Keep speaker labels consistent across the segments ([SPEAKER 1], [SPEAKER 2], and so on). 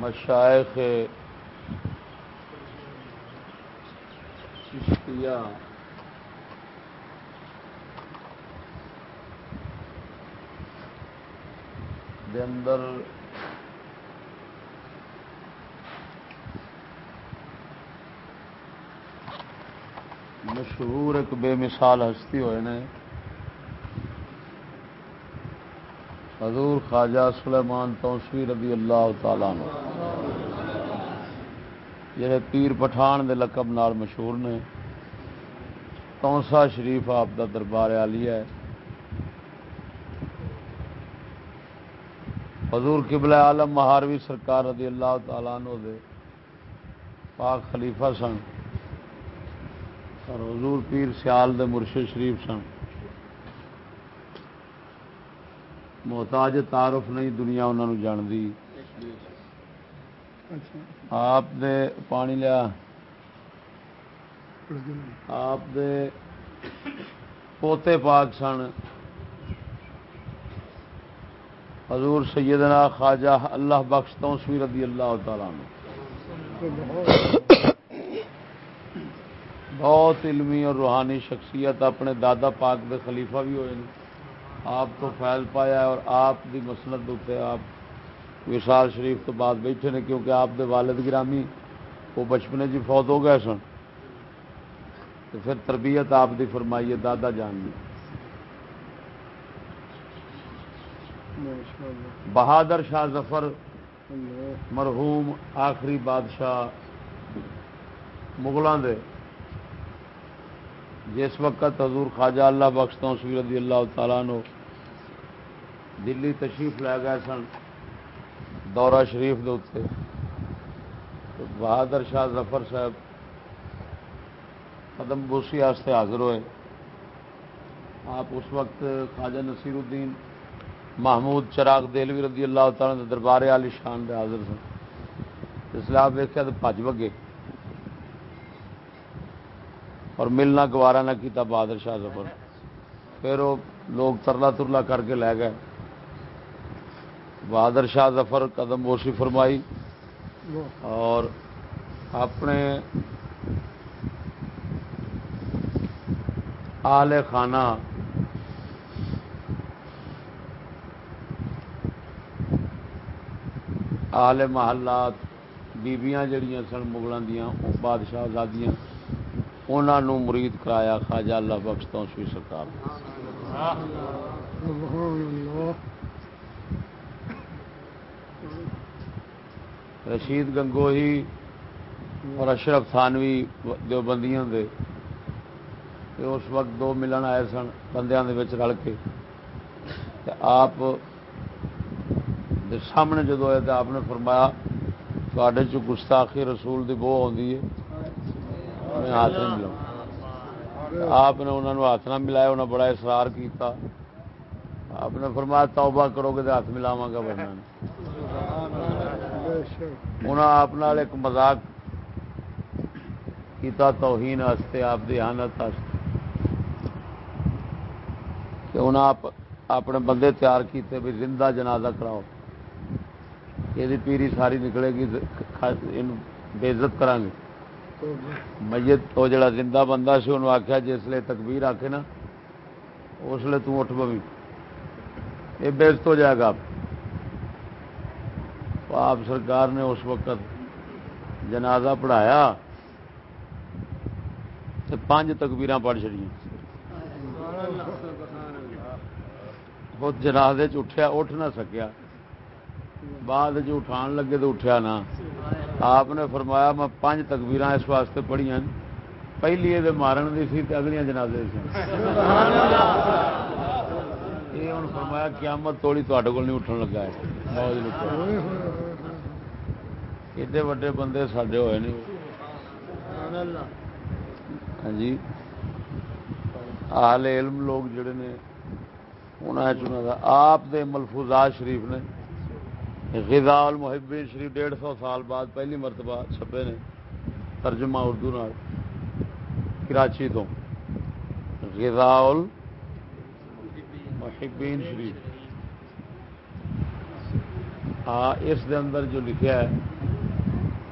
[SPEAKER 1] مشائق چشتیہ۔ دے اندر مشہور ایک بے مثال ہستی ہوئے نے۔ حضور خواجہ سلیمان توسوی رضی اللہ تعالی نے جڑے پیر پٹھان دے لقب نال مشہور نے۔ تونسا شریف آپ دا دربار عالی ہے۔ حضور قبلہ عالم مہاروی سرکار رضی اللہ تعالیٰ دے پاک خلیفہ سن۔ اور حضور پیر سیال دے مرشد شریف سن۔ محتاج تعارف نہیں دنیا انہوں جان دی آپ دے پانی لیا۔ آپ دے پوتے پاک سن۔ حضور سیدنا خواجہ اللہ بخش تو رضی اللہ تعالیٰ نے بہت علمی اور روحانی شخصیت اپنے دادا پاک دے خلیفہ بھی ہوئے آپ تو فیل پایا اور آپ دی مسنت اتنے آپ وشال شریف تو بعد بیٹھے نے کیونکہ آپ دے والد گرامی وہ بچپنے جی فوت ہو گئے سن۔ تو پھر تربیت آپ دی فرمائی ہے دادا جان دی۔ بہادر شاہ ظفر مرحوم آخری بادشاہ مغلوں دے۔ جس وقت حضور خواجہ اللہ بخشتوں سوی رضی اللہ تعالیٰ نو دلی تشریف لے گئے سن، دورہ شریف دے بہادر شاہ ظفر صاحب قدم بوسی حاضر ہوئے۔ آپ اس وقت خواجہ نصیر الدین محمود چراغ دلوی رضی اللہ تعالی دربار علی شان دے حاضر سن۔ اس لیے آپ دیکھا تو پج بگے اور ملنا گوارا نہ کیتا بہادر شاہ ظفر پھر وہ لوگ ترلا ترلا کر کے لے گئے۔ بہادر شاہ ظفر قدم بوسی فرمائی اور اپنے آل خانہ آل محلات بیبیاں جڑیاں سن مغلوں دیا بادشاہ آزادیاں۔ انہوں مرید کرایا، خواجہ اللہ بخش تو سوئی سرکار۔ رشید گنگوہی اور اشرف تھانوی دو بندیاں دے اس وقت دو ملن آئے سن بندیاں دے رل کے۔ آپ سامنے جدو آئے تو آپ نے فرمایا تھوڑے چ گستاخی رسول دی بو آتی ہے۔ میں ہاتھ نہیں ملاؤں آپ نے انہوں نے ہاتھ نہ ملایا انہیں بڑا اصرار کیتا۔ آپ نے فرمایا، توبہ کرو گے تو ہاتھ ملاوا گا ورنہ انہیں آپ ایک مزاق کیتا، توہین واسطے، آپ کی حانت کہ انہیں آپ اپنے بندے تیار کیتے بھی زندہ جنازہ کراؤ۔ یہ پیری ساری نکلے گی بےزت کرا گے میت وہ جڑا زندہ بندہ سی، انہوں آخیا جس لیے تکبیر آخے نا، اس لیے تم پوی۔ یہ بےزت ہو جائے گا آپ۔ آپ سرکار نے اس وقت جنازہ پڑھایا پانچ تکبیر پڑھ چڑی جنازے اٹھیا، اٹھ نہ سکیا۔ بعد جو اٹھان لگے تو اٹھیا نا۔ آپ نے فرمایا میں پانچ تکبیر اس واسطے پڑھیا پہلی یہ مارن دی سی اگلیاں جنازے یہ ہوں فرمایا قیامت توڑی تے کول نہیں اٹھن لگا ہے۔ ایڈے وڈے بندے سڈے ہوئے نہیں ہاں جی۔ آل علم لوگ جڑے نے انہوں آپ دے ملفوظات شریف نے۔ غذا المحبین شریف ڈیڑھ سو سال بعد پہلی مرتبہ چھپے نے ترجمہ اردو نال کراچی تو۔ غذاء محبین شریف۔ ہاں اس دے اندر جو لکھا ہے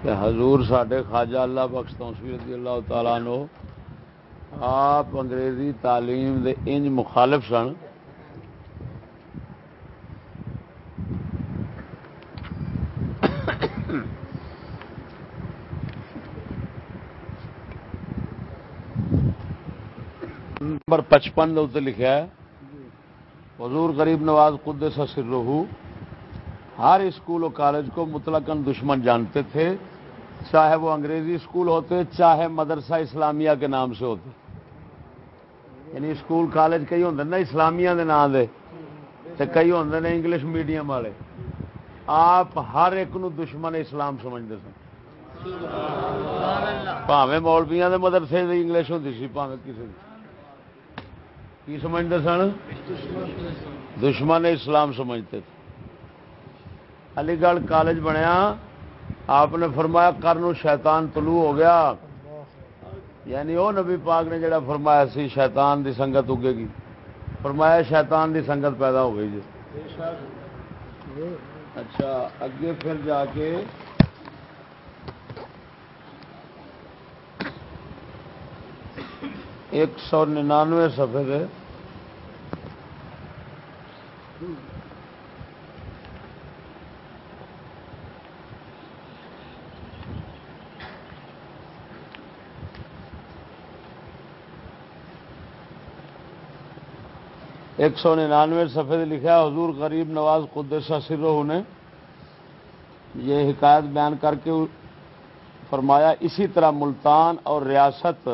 [SPEAKER 1] کہ حضور سڈے خواجہ اللہ بخش توسوی رضی اللہ تعالیٰ نو آپ انگریزی تعلیم دے انج مخالف سن۔ نمبر پچپن لکھا ہے۔ حضور غریب نواز قدس سر رہو ہر اسکول و کالج کو مطلق دشمن جانتے تھے۔ چاہے وہ انگریزی اسکول ہوتے چاہے مدرسہ اسلامیہ کے نام سے ہوتے۔ یعنی اسکول کالج کئی ہوں نا اسلامیہ کے نام دے۔ کئی ہوں نے انگلش میڈیم والے۔ آپ ہر ایک نو دشمن اسلام سمجھتے سن۔ پاوے مولبیا کے مدرسے انگلش ہوتی سی پاوے کسی کی سمجھتے سن؟ دشمن اسلام سمجھتے تھے۔ علی گڑھ کالج بنیا، آپ نے فرمایا کرن شیطان طلوع ہو گیا۔ یعنی وہ نبی پاک نے جڑا فرمایا سی، شیطان دی سنگت اگے گی۔ فرمایا شیطان دی سنگت پیدا ہو گئی جی۔ اچھا اگے پھر جا کے ایک سو ننانوے سفے دے۔ ایک سو ننانوے سفید لکھا حضور غریب نواز قدسہ سرو نے یہ حکایت بیان کر کے فرمایا، اسی طرح ملتان اور ریاست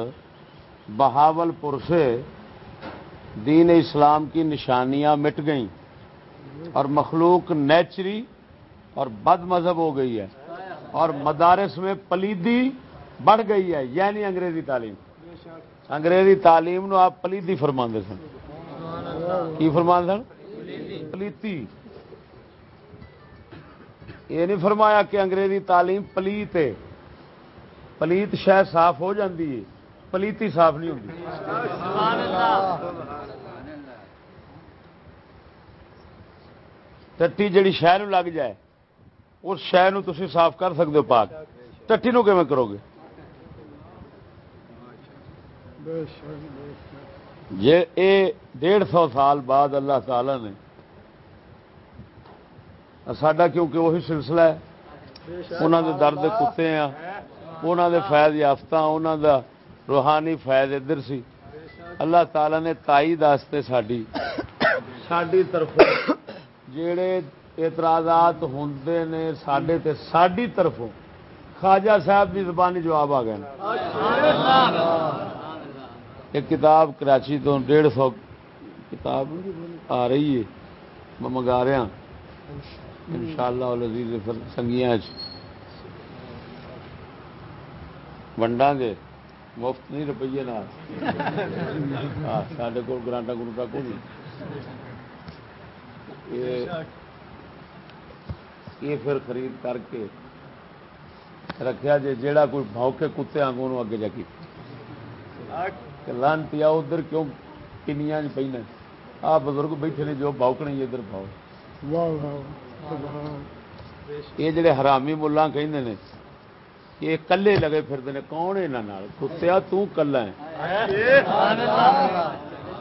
[SPEAKER 1] بہاول پور سے دین اسلام کی نشانیاں مٹ گئیں اور مخلوق نیچری اور بد مذہب ہو گئی ہے اور مدارس میں پلیدی بڑھ گئی ہے یعنی انگریزی تعلیم۔ انگریزی تعلیم نو آپ پلیدی فرما سن۔ کی فرمان سن؟ پلیتی۔ یہ نہیں فرمایا کہ انگریزی تعلیم پلیت ہے۔ پلیت شہ صاف ہو جاتی ہے۔ پلیتی صاف نہیں ہوتی۔ ٹٹی جڑی شہ لگ جائے، اس شہ تھی صاف کر سکتے ہو پاک۔ ٹٹی نو کرو گے؟ جی یہ ڈیڑھ سو سال بعد اللہ تعالی نے سڈا کیونکہ وہی سلسلہ ہے انہوں دے درد کتے ہیں انہوں دے فیض یافتہ انہوں دا روحانی فیض ادھر سی۔ اللہ تعالی نے تائی داستے ساری ساری طرف جڑے اعتراضات ہوں نے سڈے ساری طرفوں۔ خواجہ صاحب کی زبانی جواب آ گئے۔ ایک کتاب کراچی تو ڈیڑھ سو کتاب آ رہی ہے۔ میں منگا رہا ان شاء اللہ سنگیا ونڈا گے مفت نہیں روپیے سڈے کو گرانٹا گرانٹا کو یہ پھر خرید کر کے رکھا جی جا کوئی بوکے کتے آگوں اگے جا کی لانتی ادھر کیوں کنیا پہ آ بزرگ بیٹھے نے جو باؤکنے ادھر پاؤ یہ جڑے حرامی ملا کہ یہ کلے لگے پھرتے ہیں کون یہاں کتیا تلا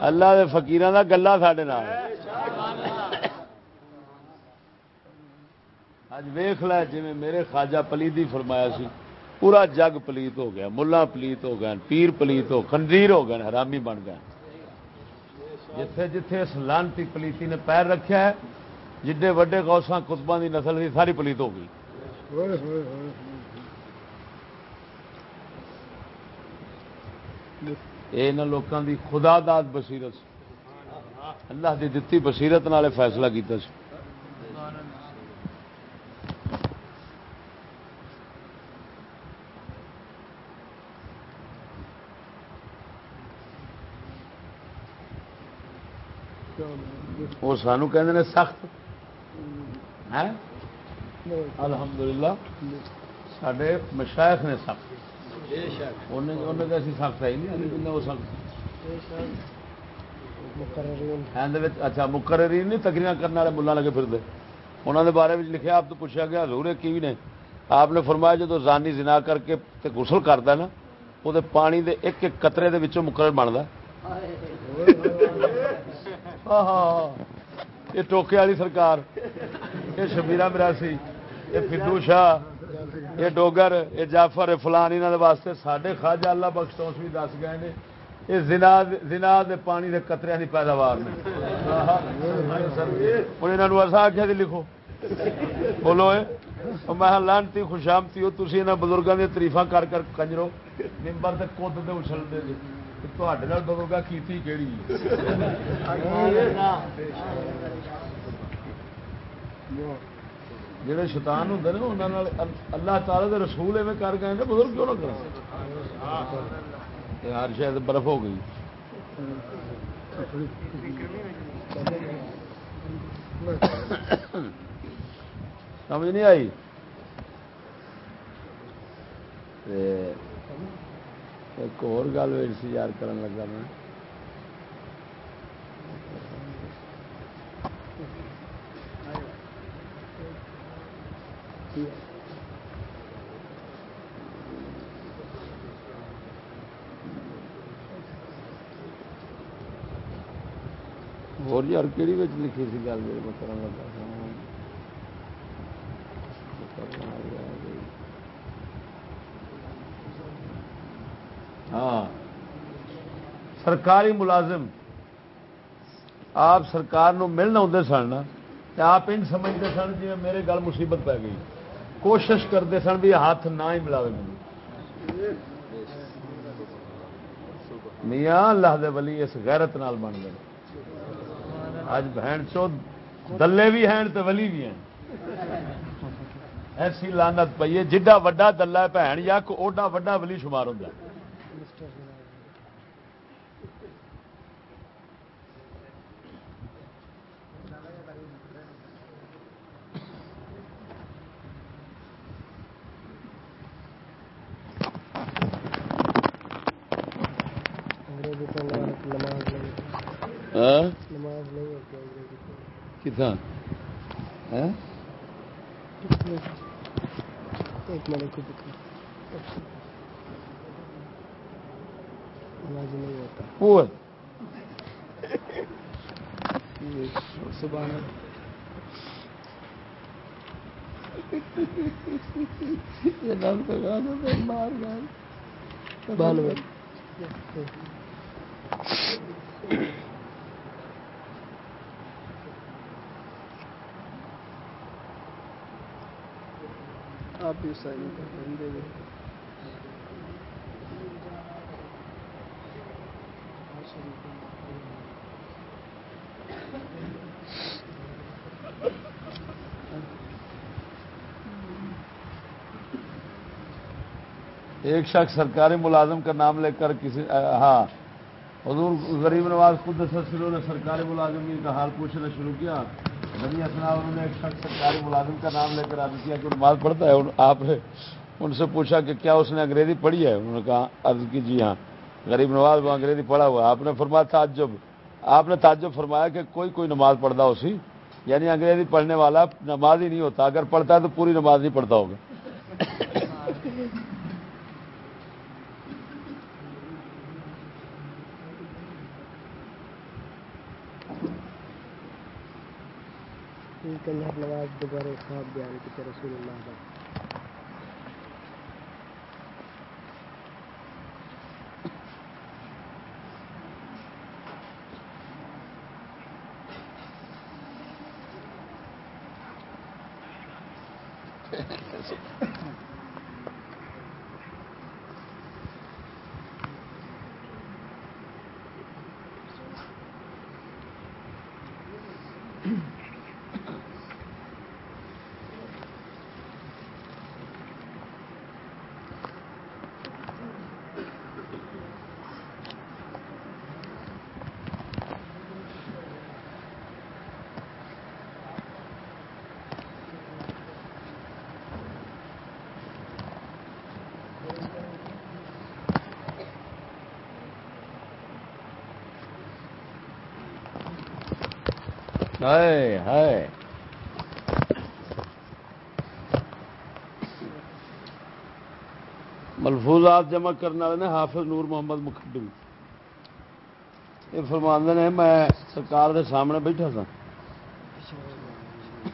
[SPEAKER 1] اللہ کے فکیر کا گلا سڈے اج ویخ ل جی میرے خواجہ پلیدی فرمایا سی، پورا جگ پلیت ہو گیا ملا پلیت ہو گئے، پیر پلیت ہو، خنزیر ہو گئے، حرامی بن گئے۔ جتھے جتھے اس لانتی پلیتی نے پیر رکھا ہے، جڈے وڈے گوساں کتبا کی نسل تھی ساری پلیت ہو گئی۔ یہ لوگوں کی خدا داد بصیرت اللہ کی دتی بصیرت نال فیصلہ کیا وہ سانو کہ سخت الحمد للہ سڈے مشائق نے سخت سخت نہیں اچھا مقرری نہیں تکریاں کرنے والے ملا لگے پھرتے انہوں نے بارے میں لکھا آپ تو پوچھا گیا ہزور کی نے؟ آپ نے فرمایا جب زانی زنا کر کے گسل کرتا نا وہ پانی دے ایک ایک قطرے دے وچوں مقرر بنتا ہاں ہاں یہ ٹوکے والی سرکار یہ شبیرا مراسی یہ فدو شاہ۔ یہ ڈوگر یہ جعفر فلان یہاں واسطے سارے خاجا اللہ بخشوس بھی دس گئے ہیں یہ زنا دے پانی دے قطرے کی پیداوار نے۔ ہوں یہاں ایسا آخیا لکھو۔ بولو میں لانتی خوشامتی ہو تھی یہاں بزرگوں کی تریفا کر کر کنجرو۔ نمبر سے کد دے اچھلتے جی بزرگ کی کہڑی جہے شیطان ہوں نا انہوں اللہ تعالی دے رسول ایویں کر گئے بزرگ کیوں نہ کر ہر شاید برف ہو گئی۔ سمجھ نہیں آئی؟ ایک اور گل انتظار کرن لگا میں اور یار کہڑی لکھی سی گل میں کرن لگا ہاں سرکاری ملازم آپ سرکار نو ملنا آتے سن آپ ان سمجھتے سن جی میرے گل مصیبت پی گئی کوشش کرتے سن بھی ہاتھ نہ ہی ملاوے مجھے میاں اللہ دے ولی اس غیرت نال بن گئے اج بہن چو دلے بھی ہیں تو ولی بھی ہیں۔ ایسی لانت پی ہے، جڈا وا دلہ بھن یا اوڈا وڈا ولی شمار ہوتا ہے۔ کتنا ہوتا صبح بانوے آپ بھی سائن کر گے۔ ایک شخص سرکاری ملازم کا نام لے کر کسی ہاں۔ حضور غریب نواز خود نے سرکاری ملازم کا حال پوچھنا شروع کیا۔ نبی اسلام انہوں نے ایک شخص سرکاری ملازم کا نام لے کر عرض کیا کہ نماز پڑھتا ہے آپ نے ان سے پوچھا کہ کیا اس نے انگریزی پڑھی ہے؟ انہوں نے کہا، عرض کی جی ہاں۔ غریب نواز وہ انگریزی پڑھا ہوا آپ نے فرمایا، تعجب۔ آپ نے تعجب فرمایا کہ کوئی کوئی نماز پڑھتا اسی؟ یعنی انگریزی پڑھنے والا نماز ہی نہیں ہوتا، اگر پڑھتا ہے تو پوری نماز نہیں پڑھتا ہوگا۔ نواز دوبارہ خواب بیان کی رسول اللہ ہے ہے۔ ملفوظات جمع کرنے والے نے حافظ نور محمد مکھڈی۔ یہ فرماندے نے، میں سرکار دے سامنے بیٹھا سا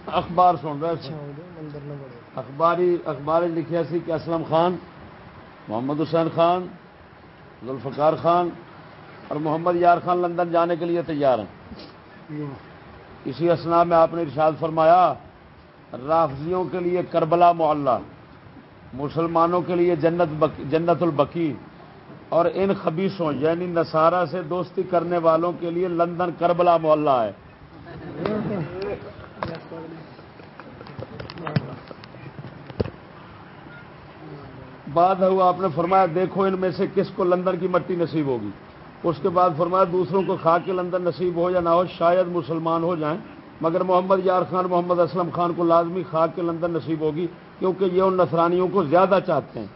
[SPEAKER 1] اخبار سن رہا اخباری اخبار لکھیا سی کہ اسلم خان، محمد حسین خان، ذوالفقار خان اور محمد یار خان لندن جانے کے لیے تیار ہیں۔ اسی اسنا میں آپ نے ارشاد فرمایا، رافضیوں کے لیے کربلا معلّہ، مسلمانوں کے لیے جنت جنت البکی، اور ان خبیصوں یعنی نصارہ سے دوستی کرنے والوں کے لیے لندن کربلا محلہ ہے۔ بعد ہوا آپ نے فرمایا، دیکھو ان میں سے کس کو لندن کی مٹی نصیب ہوگی۔ اس کے بعد فرمایا دوسروں کو کھا کے لندن نصیب ہو یا نہ ہو، شاید مسلمان ہو جائیں۔ مگر محمد یار خان، محمد اسلم خان کو لازمی کھا کے لندن نصیب ہوگی، کیونکہ یہ ان نصرانیوں کو زیادہ چاہتے ہیں۔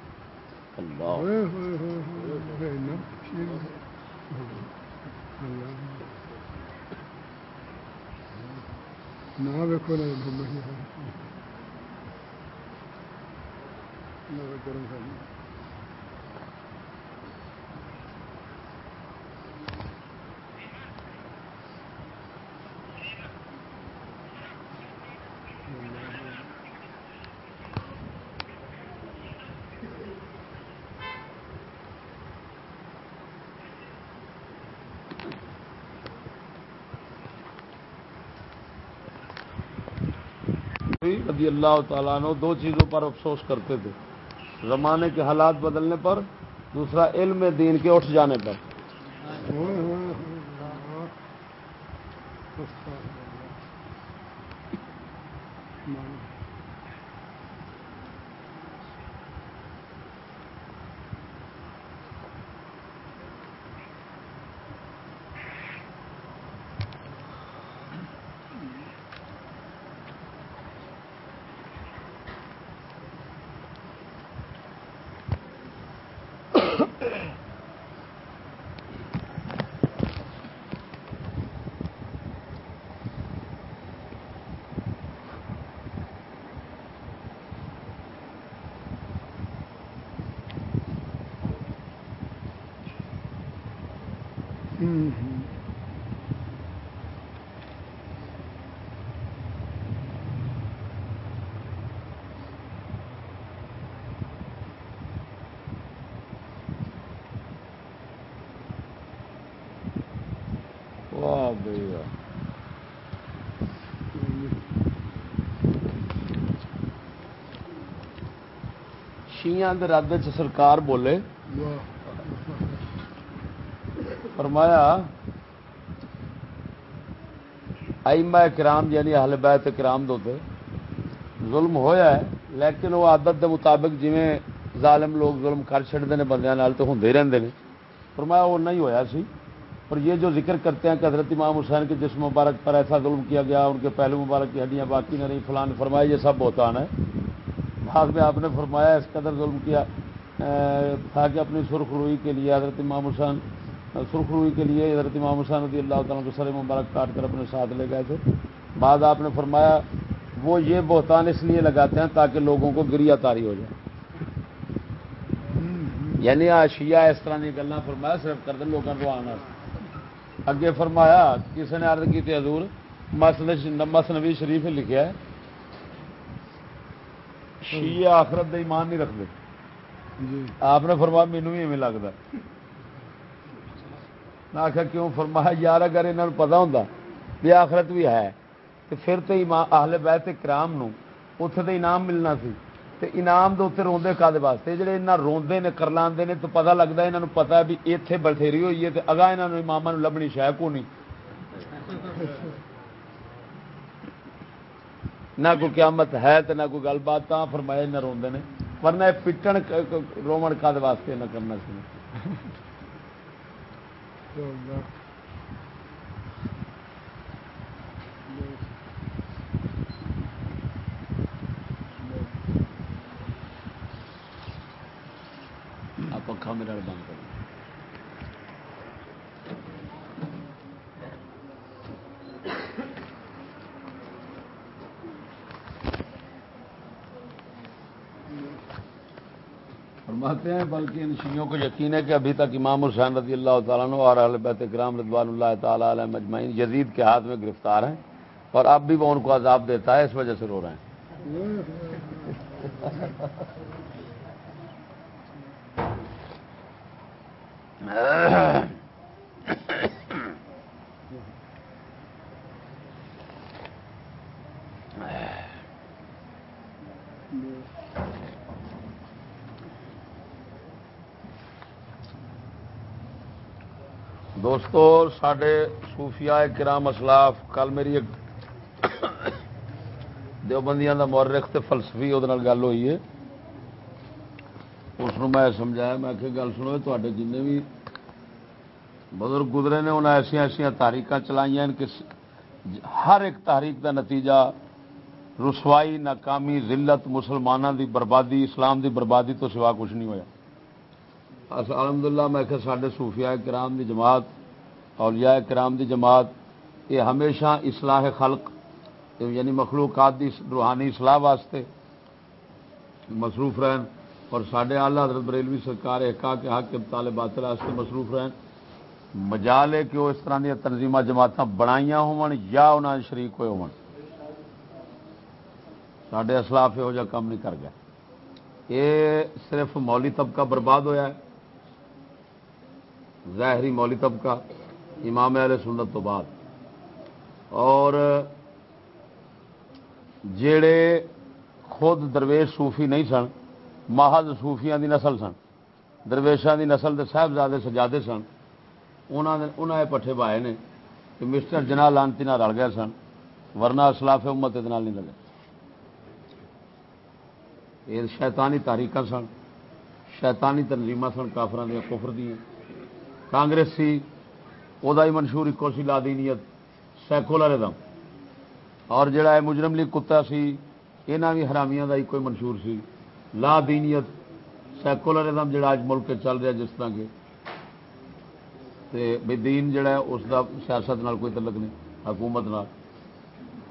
[SPEAKER 1] رضی اللہ تعالیٰ نے دو چیزوں پر افسوس کرتے تھے۔ زمانے کے حالات بدلنے پر، دوسرا، علم دین کے اٹھ جانے پر۔ رد سرکار بولے۔ فرمایا آئمہ کرام یعنی اہل بیت کرام دو ظلم ہویا ہے، لیکن وہ عادت دے مطابق جی ظالم لوگ ظلم کر چڑتے ہیں بندے تو ہوں رہتے ہیں فرمایا، وہ نہیں ہویا سی۔ اور یہ جو ذکر کرتے ہیں کہ حضرت امام حسین کے جسم مبارک پر ایسا ظلم کیا گیا، ان کے پہلو مبارک کی ہڈیاں باقی نہ رہی فلان فرمایا، یہ سب بہت آنا ہے۔ بعد میں آپ نے فرمایا، اس قدر ظلم کیا تھا کہ اپنی سرخ روئی کے لیے حضرت امام حسین، سرخ روئی کے لیے حضرت امام حسین رضی اللہ تعالیٰ کو سر مبارک کاٹ کر اپنے ساتھ لے گئے تھے۔ بعد آپ نے فرمایا، وہ یہ بہتان اس لیے لگاتے ہیں تاکہ لوگوں کو گریا تاری ہو جائے۔ یعنی آشیا اس طرح کی گلیں فرمایا، صرف کر دیں لوگوں کو آنا۔ اگے فرمایا، کسی نے عرض کی تھی حضور مس نبی شریف لکھا ہے شیعہ آخرت دا ایمان نہیں رکھتے۔ جی۔ آپ نے فرمایا مینو بھی ایویں لگتا۔ میں آخیا کیوں؟ فرمایا یار اگر یہاں پتا ہوں بھی آخرت بھی ہے تو پھر تو آہل بیت کرام اتے تو انعام ملنا سی۔ تے انعام دے اتنے روندے کا واسطے؟ جڑے انہیں روندے نے کرلاندے نے تو پتہ لگتا انہوں پتا بھی اتنے بتھیری ہوئی ہے تو اگاں یہاں امام لبنی شہ کو نہیں نہ کوئی قیامت ہے تو نہ کوئی گل بات فرمایا نہ روندے نے۔ ورنہ پٹن رومن کا واسطے نہ کرنا سی پکا میرا بند کر فرماتے ہیں، بلکہ ان شیوں کو یقین ہے کہ ابھی تک امام حسین رضی اللہ تعالیٰ اور اہل بیت کرام رضوان اللہ تعالیٰ علیہ مجمعین یزید کے ہاتھ میں گرفتار ہیں اور اب بھی وہ ان کو عذاب دیتا ہے، اس وجہ سے رو رہے ہیں۔ دوستو سڈے صوفیاء کرام اسلاف، کل میری ایک دیوبندیاں دا مورخ تے فلسفی وہ گل ہوئی ہے۔ اس میں سمجھایا، میں کہ گل سنو تے جن بھی بزرگ گزرے نے انہیں ایسا ایسا تاریخ چلائی کہ ہر ایک تحریک دا نتیجہ رسوائی، ناکامی، ذلت مسلمانوں دی بربادی، اسلام دی بربادی تو سوا کچھ نہیں ہوا الحمد للہ میں کہ سارے صوفیاء کرام دی جماعت اولیاء کرام دی جماعت، یہ ہمیشہ اصلاح خلق یعنی مخلوقات دی روحانی اصلاح واسطے مصروف رہن۔ اور سڈے آلہ حضرت بریلوی سرکار ایکا کے حق کے طالبات واسطے مصروف رہن۔ مجال ہے کہ وہ اس طرح دیا تنظیم جماعت بنایا یا انہوں شریک ہوئے ہو سڈے اسلاف یہو جہ کام نہیں کر گیا یہ صرف مولی طبقہ برباد ہویا ہے۔ ظاہری مولی طبقہ امام علیہ سنت تو بعد۔ اور جڑے خود درویش صوفی نہیں سن، محض صوفیاں دی نسل سن، درویشاں دی نسل دے صاحبزادے سجادے سن انہوں نے پٹھے پائے نے کہ مسٹر جنا لانتی نہ رل گئے سن، ورنہ اسلاف امت نہیں لگے۔ یہ شیطانی تاریخ سن، شیطانی تنظیم سن کافران دیا کفر دیا کانگریسی وہ منشور ایکو سی لا دینیت سیکولرزم اور جڑا ہے مجرم لیگ کتا سی یہاں بھی حرامیاں کا ایک منشور سی۔ لا دینیت سیکولرزم جڑا اج ملک چل رہا جس طرح کے۔ بے دین جڑا ہے اس دا سیاست نال کوئی تعلق نہیں، حکومت نال۔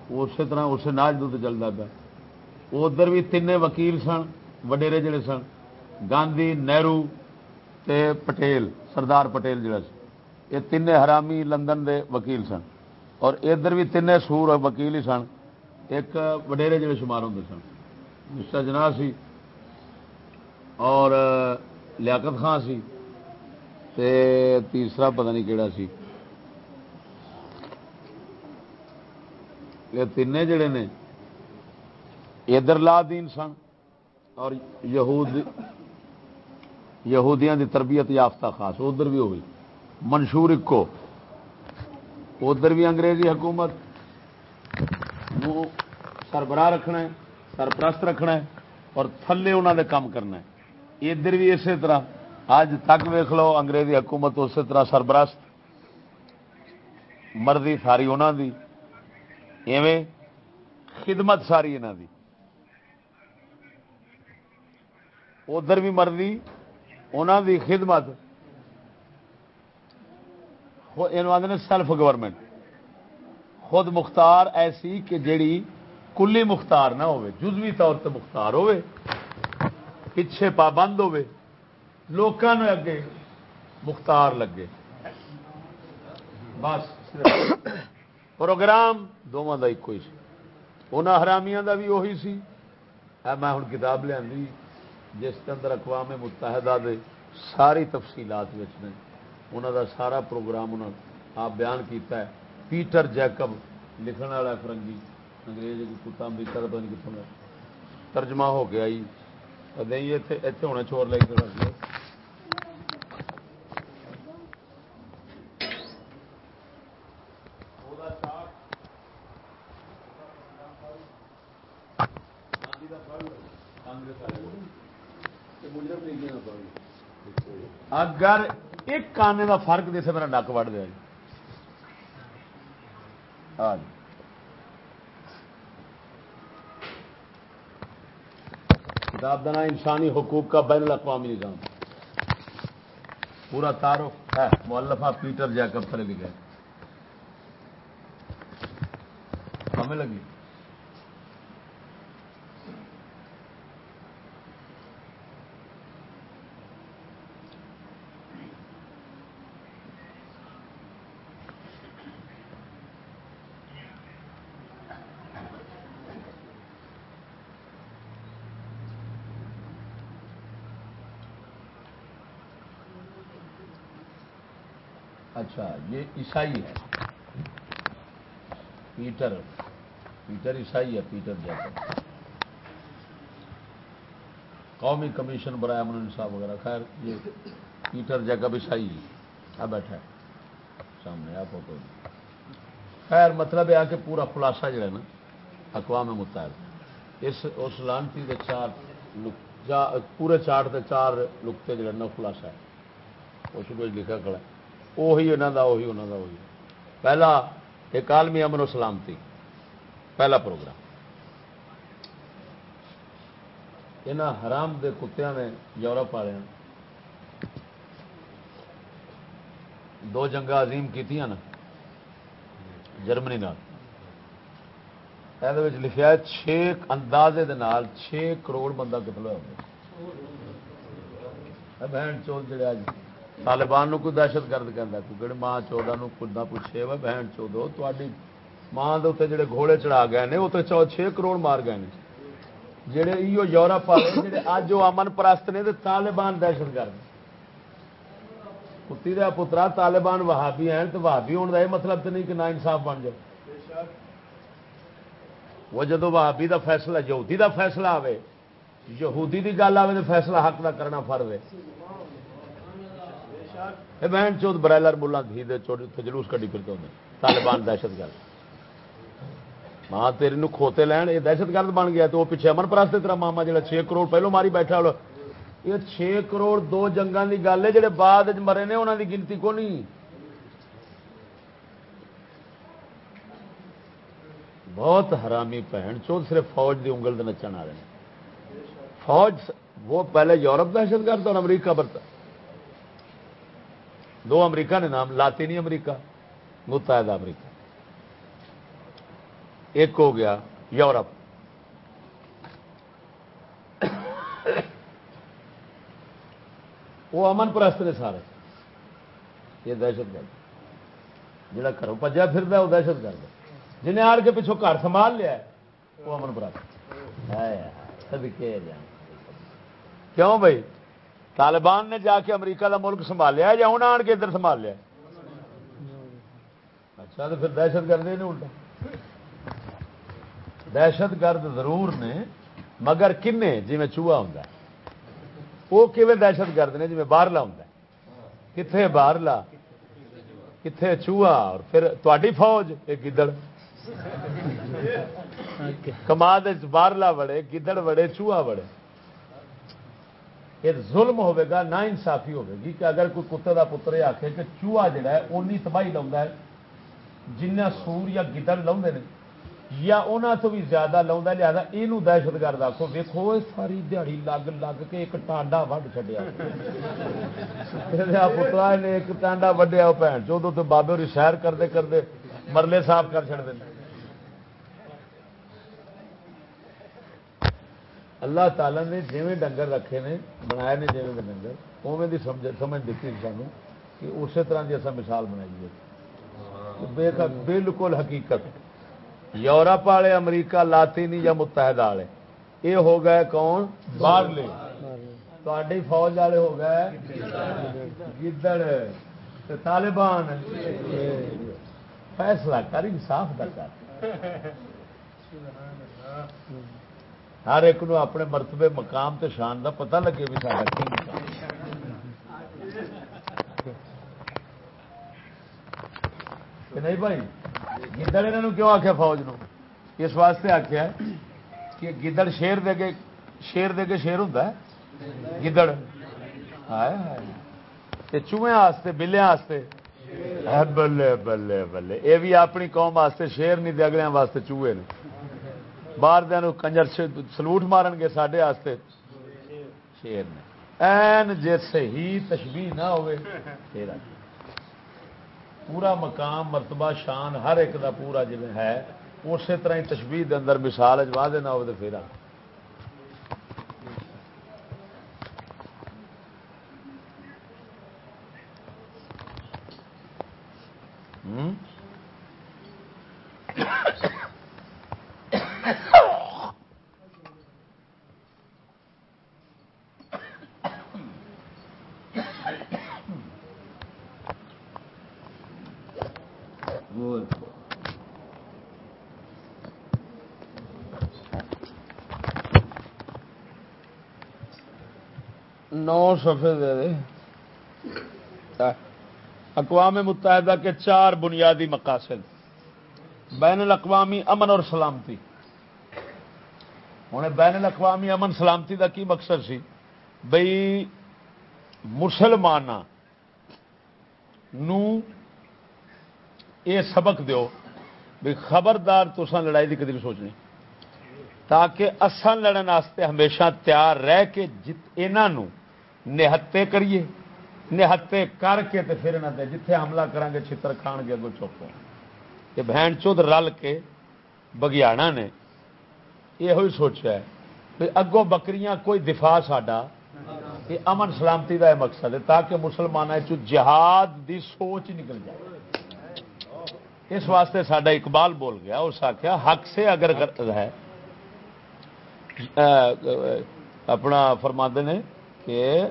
[SPEAKER 1] اسی طرح اسے ناج دودھ چلتا پیا۔ ادھر بھی تین وکیل سن، وڈیرے جڑے سن، گاندھی، نہرو تے پٹیل، سردار پٹیل جڑا سی۔ یہ تین حرامی لندن دے وکیل سن۔ اور ادھر بھی تین سور وکیل ہی سن۔ ایک وڈیرے جڑے شمار ہوں سن۔ مسٹر جناح سی اور لیاقت خان سی تے تیسرا پتہ نہیں کہڑا سی۔ یہ تین جڑے نے ادھر لا دین سن اور یہود یہودیاں دی تربیت یافتہ خاص ادھر بھی ہوئی۔ منشور اکو۔ ادھر بھی انگریزی حکومت۔ سربراہ رکھنا ہے، سرپرست رکھنا ہے اور تھلے انہوں نے کام کرنا ہے۔ ادھر بھی اسی طرح۔ اج تک ویخ لو، انگریزی حکومت اسی طرح سربرست۔ مرضی ساری انہوں دی۔ ایویں خدمت ساری انہوں دی۔ ادھر بھی مرضی انہوں دی خدمت۔ یعنی آدھے سیلف گورنمنٹ خود مختار ایسی کہ جیڑی کلی مختار نہ ہو جزوی طور پہ مختار ہوے پچھے پابند ہوے لوگوں اگے مختار لگے۔ بس پروگرام دونوں کا ایک ہی انہوں حرامیاں کا بھی وہی سی۔ میں ہوں کتاب لیا جس کے اندر اقوام متحدہ دے ساری تفصیلات انہوں دا سارا پروگرام انہوں آپ بیان کیتا ہے۔ پیٹر جیکب لکھن والا فرنگی، انگریز کتا امریکہ کا پتا نہیں کتوں ترجمہ ہو گیا جی۔ اتنے اتنے ہونے چور لے کے اگر ایک کانے کا فرق دے سے میرا نک وڑ دیا کتاب جی۔ دنا انسانی حقوق کا بین الاقوامی نظام۔ پورا تعارف۔ ہے مولفا پیٹر جیکب تھلے لکھا ہمیں لگی۔ اچھا یہ عیسائی ہے۔ پیٹر پیٹر عیسائی ہے، پیٹر جیکب قومی کمیشن برائے امن انصاف وغیرہ۔ خیر، یہ پیٹر جیکب عیسائی ہے۔ بیٹھا ہے۔ سامنے، آپ فوٹو خیر مطلب یہ کہ پورا خلاصہ جڑا ہے نا، اقوام متحد اس اس لانتی کے چار پورے چارٹ کے چار لکتے جڑے نا خلاصہ ہے۔ اس کو لکھا کھڑا ہے۔ وہی انہوں کا وہی انہوں کا وہی پہلا ایک عالمی امن و سلامتی پہلا پروگرام یہاں حرام دے کتیا نے یورپ والے دو جنگا عظیم کی نا جرمنی یہ لکھا ہے چھ اندازے چھ کروڑ بندہ کتنا ہو بہن چود جڑے اج طالبان نو کوئی دہشت گرد کہہ کوئی ماں چودہ نہ پوچھے وا بہن چودو تاری ماں دے جڑے گھوڑے چڑھا گئے ہیں وہ تو چھ کروڑ مار گئے ہیں جڑے ایو یورپ والے جڑے اج وہ امن پرست نے طالبان دہشت گرد۔ کتی دیا پترا طالبان وہابی ہیں، تو وہابی ہونے کا یہ مطلب تو نہیں کہ نا انصاف بن جائے۔ وہ جدو وہابی دا فیصلہ، یہودی دا فیصلہ آئے یہودی دی گل آئے تو فیصلہ حق دا کرنا فروے بہن چوت برائلر ملا دھی دے جلوس کٹی پھرتے طالبان دہشت گرد۔ ماں تیرے نو کھوتے لین یہ دہشت گرد بن گیا تو وہ پیچھے امن پرست تیرا ماما جا چھ کروڑ پہلو ماری بیٹھا یہ چھ کروڑ دو جنگوں کی گل ہے جہے بعد مرے نے انہوں کی گنتی کو نہیں بہت حرامی بہن چو، صرف فوج کی انگل نچن آ رہے ہیں فوج، وہ پہلے یورپ دہشت گرد اور امریکہ برتا دو امریکہ نے نام لاطینی امریکہ، متحدہ امریکہ۔ ایک ہو گیا یورپ۔ وہ امن پرست نے سارے۔ یہ دہشت گرد۔ جا گھروں پجا پھر وہ دہشت گرد جنہیں آڑ کے پچھوں گھر سنبھال لیا وہ امن پرست۔ کیوں بھائی؟ طالبان نے جا کے امریکہ کا ملک سنبھالیا یا انہیں آن کے ادھر سنبھال لیا اچھا تو پھر دہشت گرد ہی نہیں الٹا۔ دہشت گرد ضرور نے مگر کنے جی میں چوہا ہوں وہ کیون دہشت گرد نے؟ جی باہرلا ہوں کتنے باہرلا کتنے چوہا؟ اور پھر تاری فوج یہ گدڑ۔ کما باہرلا بڑے گدڑ بڑے چوہا بڑے یہ ظلم ہوگا نہ انصافی ہوگی کہ اگر کوئی کتے کا پتر یہ آخے کہ چوہا جڑا ہے، اونی تباہی لا جنہ سور یا گدڑ لاؤ یا انہوں تو بھی زیادہ لاؤں لہٰذا یہ دہشت گرد آخو ویکو ساری دیہی لگ لگ کے ایک ٹانڈا وڈ چڈیا۔ پترا نے ایک ٹانڈا وڈیا بھن چودوں تو بابے ہوئی سیر کرتے کرتے مرلے صاف کر چڑ دیں اللہ تعالی نے جی ڈنگر رکھے نے بنایا نے جی ڈنگر اوے کی سمجھ دیتی سانو کہ اسی طرح کی اصل مثال بنائی ہے۔ بالکل حقیقت، یورپ والے، امریکہ لاطینی یا متحدہ والے، یہ ہو گئے کون؟ باہرلے۔ تھی فوج والے ہو گئے گدڑ طالبان۔ فیصلہ کر، انصاف کا کر۔ ہر ایک نو اپنے مرتبے، مقام تے شان دا پتہ لگے بھی سارا نہیں بھائی؟ گدڑ انہوں کیوں آخیا فوج نو؟ اس واسطے آخیا کہ گدڑ شیر دے کے، شیر دے کے شیر ہوں گدڑ۔ چوہے بلیا بلے بلے بلے یہ بھی اپنی قوم واسطے شیر نہیں دے اگلے واسطے چوہے نے۔ باہر کنجر سلوٹ مارن گے سڈے شیر نے۔ این جس ہی تشبیح نہ ہوئے پورا مقام، مرتبہ شان، ہر ایک دا پورا جی ہے، اسی طرح ہی تشبیح دے اندر مثال واضح نہ ہو تو پھر ہوں؟ نو صفحے دے دے۔ اقوام متحدہ کے چار بنیادی مقاصد۔ بین الاقوامی امن اور سلامتی۔ ہوں، بین الاقوامی امن سلامتی کا کی مقصد سی؟ بئی مسلمان یہ سبق دیو بھی خبردار تو لڑائی کی کدی سوچنی۔ تاکہ اصل لڑن واسطے ہمیشہ تیار رہ کے انہوں نہتے کریے، نہتے کر کے تے پھر انہوں جتھے حملہ کریں گے، چھتر کھان گے، اگو چپ ہو یہ بہن چود رل کے بگیاڑا نے یہ سوچا ہے بھی اگوں بکریاں کوئی دفاع ساڈا، یہ امن سلامتی کا مقصد ہے، تاکہ مسلمان جہاد دی سوچ نکل جائے۔ اس واسطے سڈا اقبال بول گیا، اس آخیا حق سے اگر ہے اپنا فرماندے نے کہ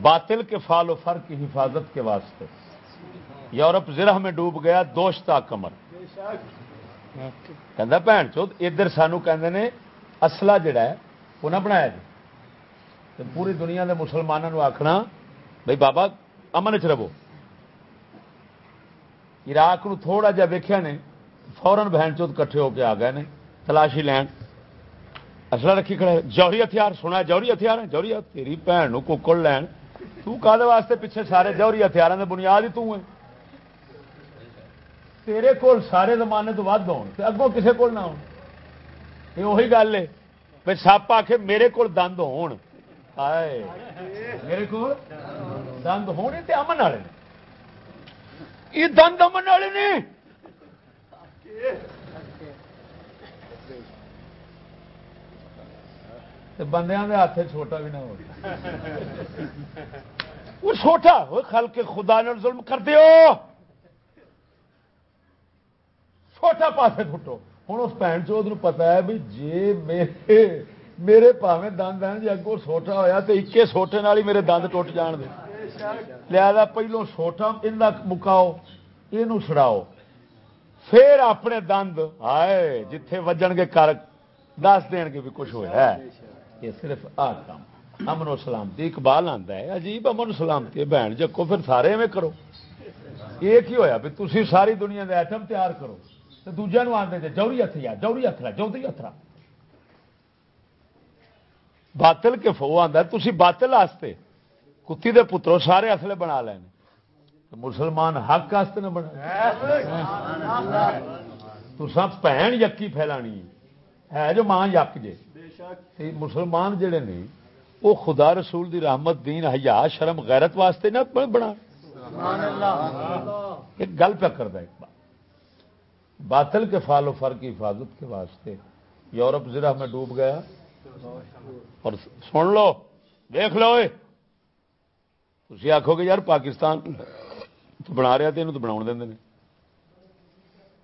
[SPEAKER 1] باطل کے فال و فر کی حفاظت کے واسطے۔ یورپ زرہ میں ڈوب گیا دوشتا کمر۔ کہ بھن چوت ادھر سانو کہ اصلا جڑا ہے وہ نہ بنایا جی۔ پوری دنیا کے مسلمانوں آخنا بھائی بابا، امن چ رہو عراق نو تھوڑا جا ویخیا نے فورن بہن چوت کٹھے ہو کے آ گئے نے، تلاشی لین۔ اصلا رکھی کھڑے جوہری ہتھیار سنا جوہری ہتھیار ہے جوہری تیری بھن ککڑ لین واسطے پیچھے سارے جوہری ہتھیار کی بنیاد ہی توں تیرے کول سارے زمانے تو ود ہو اگوں کسے کول نہ ہو یہ وہی گل ہے۔ پھر سپ آ کے میرے کو دند ہون۔ آئے میرے کو دند ہونے تے امن والے یہ دند امن والے نے۔ بندیاں دے ہاتھ چھوٹا بھی نہ ہو۔ وہ چھوٹا وہ خل کے خدا نے ظلم کر دیو چھوٹا پاسے پھٹو ہوں اس بھن چوت پتا ہے بھی جی میرے میرے پاوے دند ہیں جی اگوں سوٹا ہوا تو ایکے سوٹے نال ہی میرے دند ٹوٹ جان دے۔ لہذا پہلو سوٹا ان مکاؤ یہ سڑاؤ پھر اپنے دند آئے جتھے وجن گے کر دس دین گے بھی کچھ ہوا ہے۔ یہ صرف آ کام۔ امن و سلامتی اقبال آتا ہے، عجیب امن و سلامتی بہن جکو پھر سارے میں کرو۔ یہ کی ہوا بھی تھی ساری دنیا کے ایٹم تیار کرو تو دوجے آتے جوہری ہتھرا جوہری ہتھرا جوہری ہتھرا باطل کے فو آتا تھی باطل واسطے کتی دے پترو سارے اصلے بنا لے مسلمان حق واسطے نہ بنا تو سب بھن یقی پھیلانی ہے جو ماں یک جے۔ مسلمان جڑے نے وہ خدا رسول دی رحمت دین حیا شرم غیرت واسطے نہ بنا۔ ایک گل پہ کرتا ایک بات۔ باطل کے فال و فر کی حفاظت کے واسطے یورپ زرہ میں ڈوب گیا۔ اور سن لو دیکھ لو تھی آخو گے یار پاکستان تو بنا رہا تو یہ بنا دیں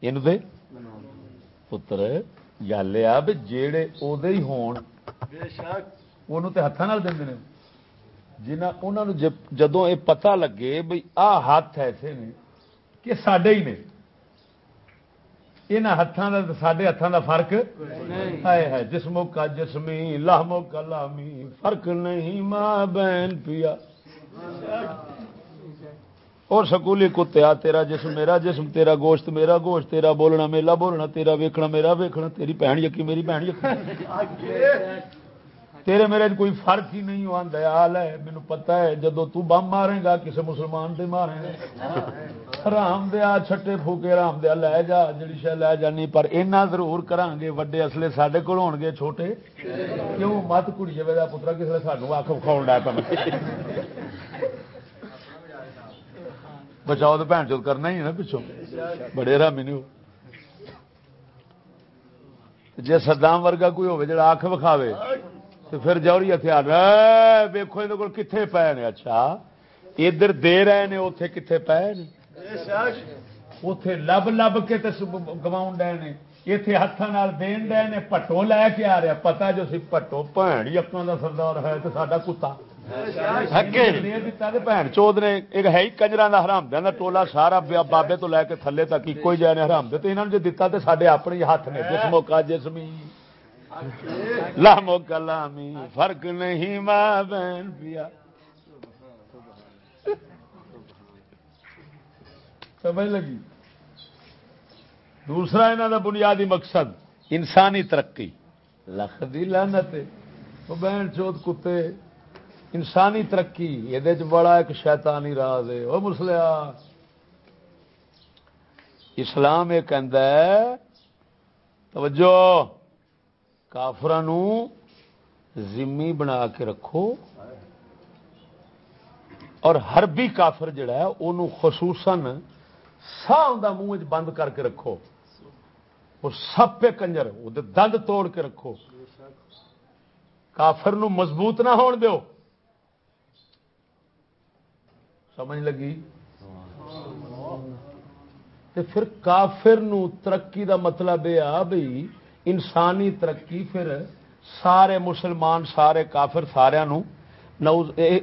[SPEAKER 1] یہ پتر گل یہ بھی جہے ادے ہی ہون ہاتھ دیں جنہ انہوں جدو یہ پتا لگے بھائی آ ہاتھ ایسے نے کہ سڈے ہی نے یہاں ہاتھوں کا سارے ہاتھوں کا فرق ہے جسموں کا جسمی لاہموں کا لامی فرق نہیں ماں بہن پیا اور سکولی کتیا تیرا جسم میرا جسم تیرا گوشت میرا گوشت تیرا بولنا میلا بولنا تیرا ویکھنا میرا ویکھنا تیری بہن یقی میری بہن یقین تیرے میرے کوئی فرق ہی نہیں ہوا دیال ہے مینو پتا ہے جدو تو بم مارے گا کسی مسلمان سے مارے گا۔ رام دیا چھٹے پھوکے رام دیا لے جا جی شہ لے جانی پر اینا ضرور کران گے وڈے اصلے سڈے کول ہو گے چھوٹے۔ کیوں؟ مت کڑی پترا کسی سانو آخ کھاؤ ڈا پہ بچاؤ تو بھن چوت کرنا ہی نا پچھوں۔ بڑے رامی نے جی سدام ورگا کوئی ہوے جڑا اکھ وکھاوے، تو پھر جوہری ہتھیار ویکو یہ کتنے پے نے اچھا۔ ادھر دے رہے ہیں اتے کتنے پے نے اتے لب لب کے گوا ڈے نے۔ اتنے ہاتھوں دین ڈے نے پٹو لے کے آ رہا پتا جو سی پٹو بھن یقوں کا سردار ہے، تو سا کتا۔ بھن چوت نے ایک ہے ہی کنجر کا حرام دیا ٹولا سارا بابے تو لے کے تھلے تک ایک ہی جائے نے حرام دے تو یہاں نے دتا تو سارے اپنے ہاتھ نے جس موقع جسمی لامو کلامی فرق نہیں ماں بہن پیا سمجھ لگی دوسرا یہاں کا بنیادی مقصد انسانی ترقی لکھ دی لانت بہن چوت کتے انسانی ترقی، یہ جی بڑا ایک شیطانی راز ہے۔ وہ مسلیا، اسلام یہ ہے، توجہ کافران زمی بنا کے رکھو۔ اور ہر بھی کافر جڑا ہے وہ خصوصاً سا منہ بند کر کے رکھو۔ وہ سب پہ کنجر، وہ دند توڑ کے رکھو۔ کافر نو مضبوط نہ ہون دیو۔ سمجھ لگی؟ تے پھر کافر نو ترقی دا مطلب یہ آ بھائی انسانی ترقی پھر سارے مسلمان، سارے کافر سارا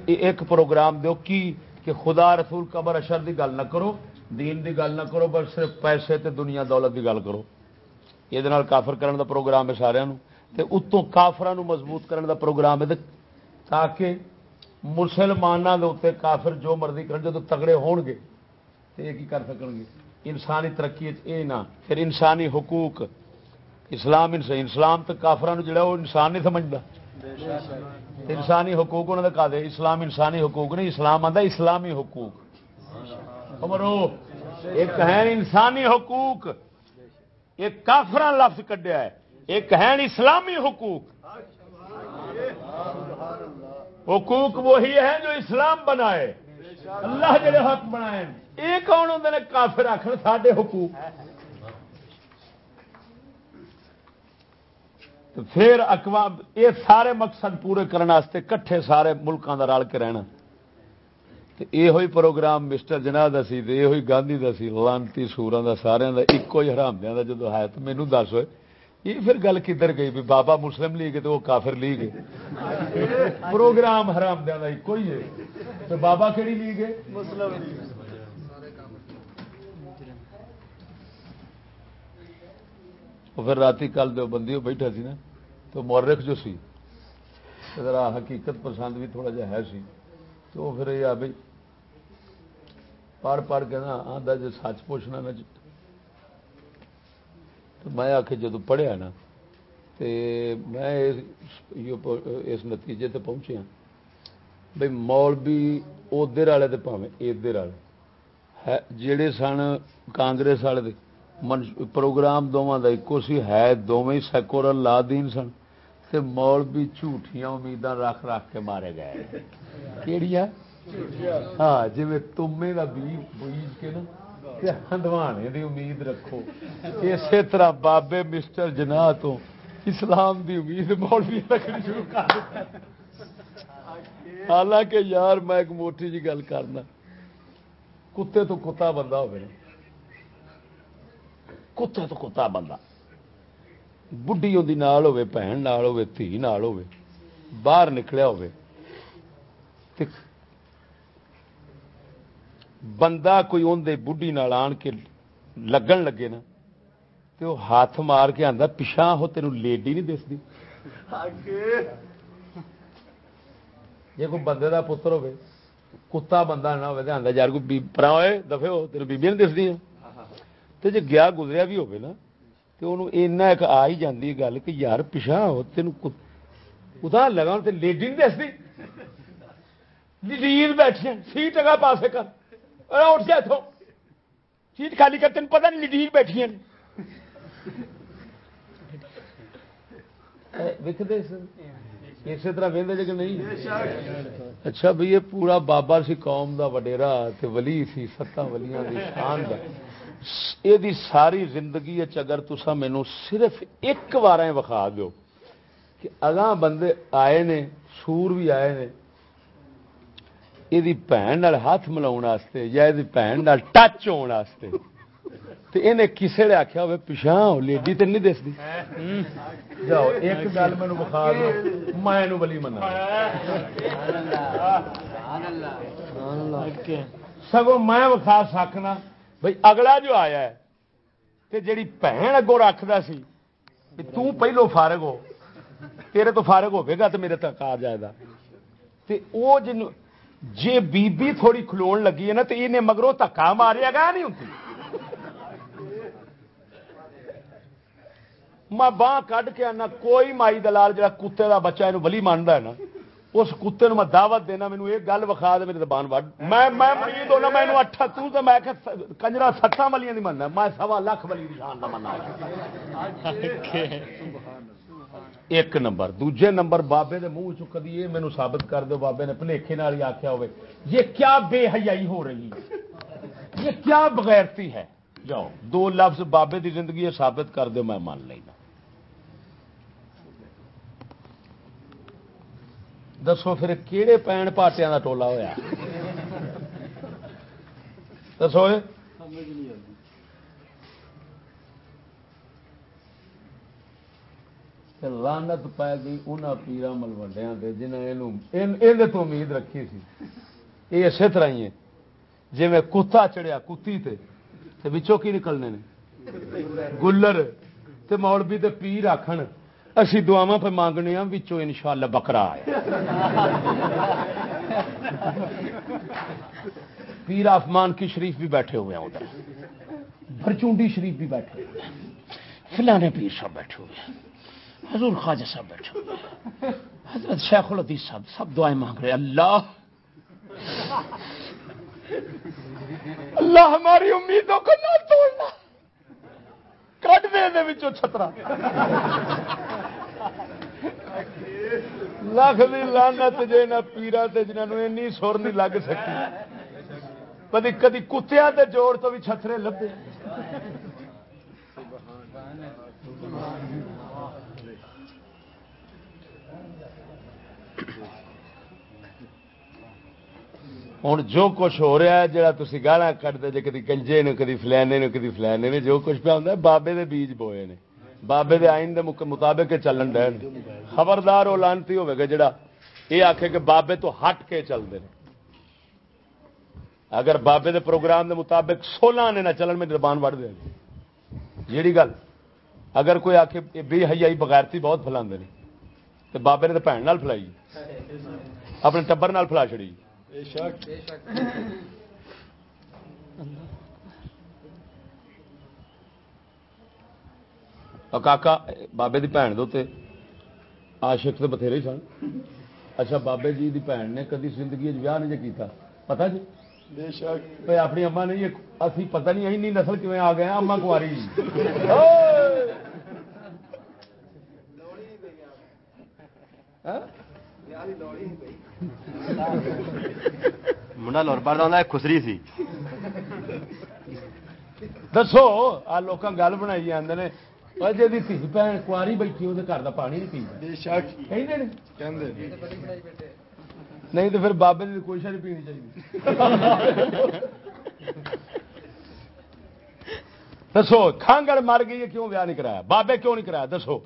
[SPEAKER 1] ایک پروگرام دیو کی کہ خدا رسول قبر اشر دی گل نہ کرو، دین دی گل نہ کرو، بس صرف پیسے تے دنیا دولت دی گل کرو۔ یہ کافر کرن دا پروگرام ہے سارا اتوں کافران مضبوط کرن دا پروگرام ہے۔ تاکہ مسلمانوں کے اتنے کافر جو مرضی کرن جب تگڑے ہون گے تو یہ کی کر سکن گے؟ انسانی ترقی یہ نہ، پھر انسانی حقوق، اسلام اسلام تو کافران جڑا وہ انسان نہیں سمجھتا انسانی حقوق انہوں نے کہا دے، اسلام انسانی حقوق نہیں، اسلام آتا اسلامی حقوق۔ مرو، ایک ہے انسانی حقوق، ایک کافران لفظ کڈیا ہے، ایک ہے اسلامی حقوق۔ حقوق وہی ہے جو اسلام بنائے۔ اللہ جڑے حق بنائے۔ یہ کون ہوں نے؟ کافر آخر ساڈے حقوق۔ پھر اقوام، یہ سارے مقصد پورے کرنے کٹھے سارے ملکوں کا رل کے رہنا۔ یہ پروگرام مسٹر جناح کا سی یہ گاندھی کا سی، لانتی سورا کا سارا کا ایک ہی حرام دیا جدو ہے تو مینو دس ہوئے۔ یہ پھر گل کدھر گئی بھی بابا مسلم لیگ تو وہ کافر لیگ پروگرام حرام دیا ہی ہے۔ تو بابا کہڑی لیگ ہے؟ مسلم پھر رات کل دو بندی بیٹھا سی نا تو مورخ جو سی ذرا حقیقت پسند بھی تھوڑا جا ہے سی تو پھر یہ بھائی پڑھ پڑھ کے نا آدھا جی سچ پوچھنا نا تو میں آ کے جدو پڑھیا نا تو میں اس نتیجے تے پہنچیا بھائی مول بھی ادھر والے تو پاوے ادھر والے جڑے سن کانگریس والے پروگرام دونوں کا ایک سی ہے دونوں سیکولر لا دین سن۔ مول بھی جھوٹیاں امیداں رکھ رکھ کے مارے گئے۔ کہڑی ہاں جی تمے کا بیج بیج کے نا ہندوانے دی امید رکھو۔ اسی طرح بابے مسٹر جناح تو اسلام دی امید مولوی رکھنی شروع کر حالانکہ یار، میں ایک موٹی جی گل کرنا۔ کتے تو کتا بندہ ہو کتے تو کتا بندہ۔ بڑھی ہوتی نال ہوے بھن ہوے تھی نال ہوے باہر نکلیا ہوے بندہ کوئی اندر بڑھی نال آن کے لگن لگے نا تو ہاتھ مار کے آتا پچھا ہو تین لیڈی نہیں دستی جی کوئی بندے کا پتر ہوے کتا بندہ نہ ہوے آتا یار کوئی پرا ہوئے دفے ہو تین بیبی نہیں دستی ہاں۔ تو جی گیا، گزریا بھی ہوگا نا تو انہوں اینا ایک آ ہی جاتی گل کہ یار پچھا ہو تین ادھر لگا لیڈی نہیں دستی لیڈیز بیٹھے سیٹ اگا پاسے کر۔ اٹھ جائے تو سیٹ خالی کر تین پتا نہیں لیڈیز بیٹھی ہیں۔ اسی طرح وہدے کہ نہیں۔ اچھا بھائی یہ پورا بابا سی قوم دا وڈیرا تے ولی سی ستاں ولیاں دی شان دا۔ یہ ساری زندگی اگر تسا مینو صرف ایک بار وکھا دو کہ اگاں بندے آئے نے سور بھی آئے نے یہ بھن ہاتھ ملا یا یہ بھن ٹچ ہونے کسی نے آخیا ہوے پچھا لیڈی تو نہیں دستی جاؤ ایک گل مینو بخا دو میں بلی منا سگو میں وکھا سکنا بھائی اگلا جو آیا ہے تے جیڑی بھن اگوں رکھتا سی تو پہلو فارغ ہو تیرے تو فارغ ہوگا تو میرے تک آ جائے گا تے او جن جے بی بی تھوڑی کھلون لگی ہے نا تو یہ مگروں دکا ماریا گیا نہیں ہوتی میں باہ کھ کے آنا، کوئی مائی دلال جا کتے کا بچہ یہ بلی مانتا ہے نا، اس کتے میں دعوت دینا مینو یہ گل وکھا دے، میری زبان وڈ۔ میں مریض ہونا، میں اٹھا، تو تو میں کنجرا ستاں والیاں نہیں مننا، میں سوا لاکھ والی نشان کا مننا۔ ایک نمبر۔ دوجے نمبر بابے دے منہ چ کدی یہ مینو ثابت کر دو بابے نے بھلےکھے نال ہی آخیا ہوئے۔ یہ کیا بے حیائی ہو رہی ہے؟ یہ کیا بغیرتی ہے؟ جاؤ، دو لفظ بابے دی زندگی یہ ثابت کر دو میں مان لینا۔ دسو پھر کہڑے پین پاٹیا کا ٹولا ہوا دسو۔ لانت پی گئی انہوں پیرا ملوڈیا جنہیں تو امید رکھی سی۔ یہ اسی طرح ہی ہے۔ جی میں کتا چڑیا کتی تے بچوں کی نکلنے نے؟ گلر۔ تے مولوی تے پیر آخر اسی دعوا پہ مانگنے ہاں بچوں ان شاء اللہ بکرا آیا۔ پیر آفمان کی شریف بھی بیٹھے ہوئے ہیں ادھر۔ برچونڈی شریف بھی بیٹھے ہوئے ہیں۔ فلانے پیر صاحب بیٹھے ہوئے ہیں۔ حضور خواجہ صاحب بیٹھے حضرت شیخ الدیز صاحب، سب دعائیں مانگ رہے اللہ۔ اللہ ہماری امیدوں کو نہ توڑنا۔ کٹ دے دے چھترا۔ لکھ دی لانت جے نہ پیرا تے جنہوں اینی سر نہیں لگ سکی۔ کدی کدی کتیا دے جوڑ تو بھی چھترے لبے۔ ہوں جو کچھ ہو رہا ہے جا تھی گالا کٹتے جی کدی کنجے نے کدی فلانے نے کدی فلانے نے جو کچھ پہ ہوتا بابے دے بیج بوئے نے بابے دے آئین دے مطابق چلن ڈے خبردار وہ لانتی ہوے گا جڑا یہ آخے کہ بابے تو ہٹ کے چلتے ہیں اگر بابے دے پروگرام دے مطابق سولہ آنے نہ چلن میں زبان وڑ دے جیڑی گل اگر کوئی آخ بے حیائی بغیرتی بہت فلا بابے نے تو بھن فلائی اپنے ٹبر فلا چڑی کاکا بابے کی بھن دے آشک تو بتھیرے سن۔ اچھا بابے جی کی بھن نے کدی زندگی ویاہ نہیں کیتا؟ پتا جی؟ اپنی اما نے اسی پتہ نہیں این نسل کیون آ گئے اما کماری
[SPEAKER 2] منڈا لور پڑتا خسری سی
[SPEAKER 1] دسو آ لوگ گل بنائی آدھے نے جی دھی بھن کاری بیٹھی وہ گھر کا پانی نہیں پی نہیں تو پھر بابے کی کوئی شاید پینی چاہیے دسو کھانگڑ مر گئی کیوں ویاہ نہیں کرایا بابے کیوں نہیں کرایا دسو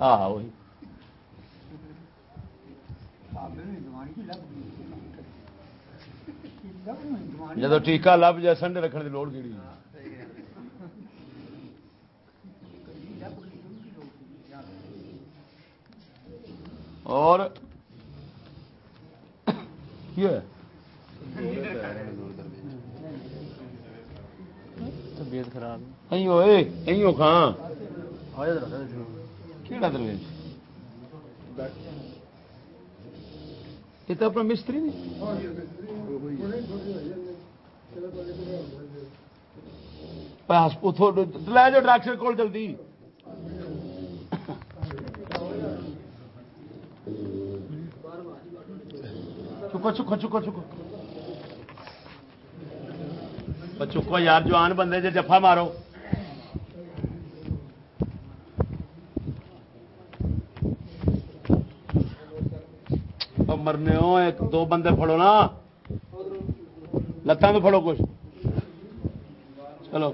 [SPEAKER 1] ہاں وہی۔ جب ٹیکا لب جائے سنڈے رکھنے کی لوڑ کیڑی اور طبیعت خراب کہاں کہڑا درویش یہ تو اپنا مستری نہیں لے جاؤ ڈاکٹر کو جلدی چکو چکو چکو چکو چکو یار جوان بندے جفا مارو مرنے ہو ایک دو بندے پھڑو نا۔ لتان تو فڑو کچھ۔ چلو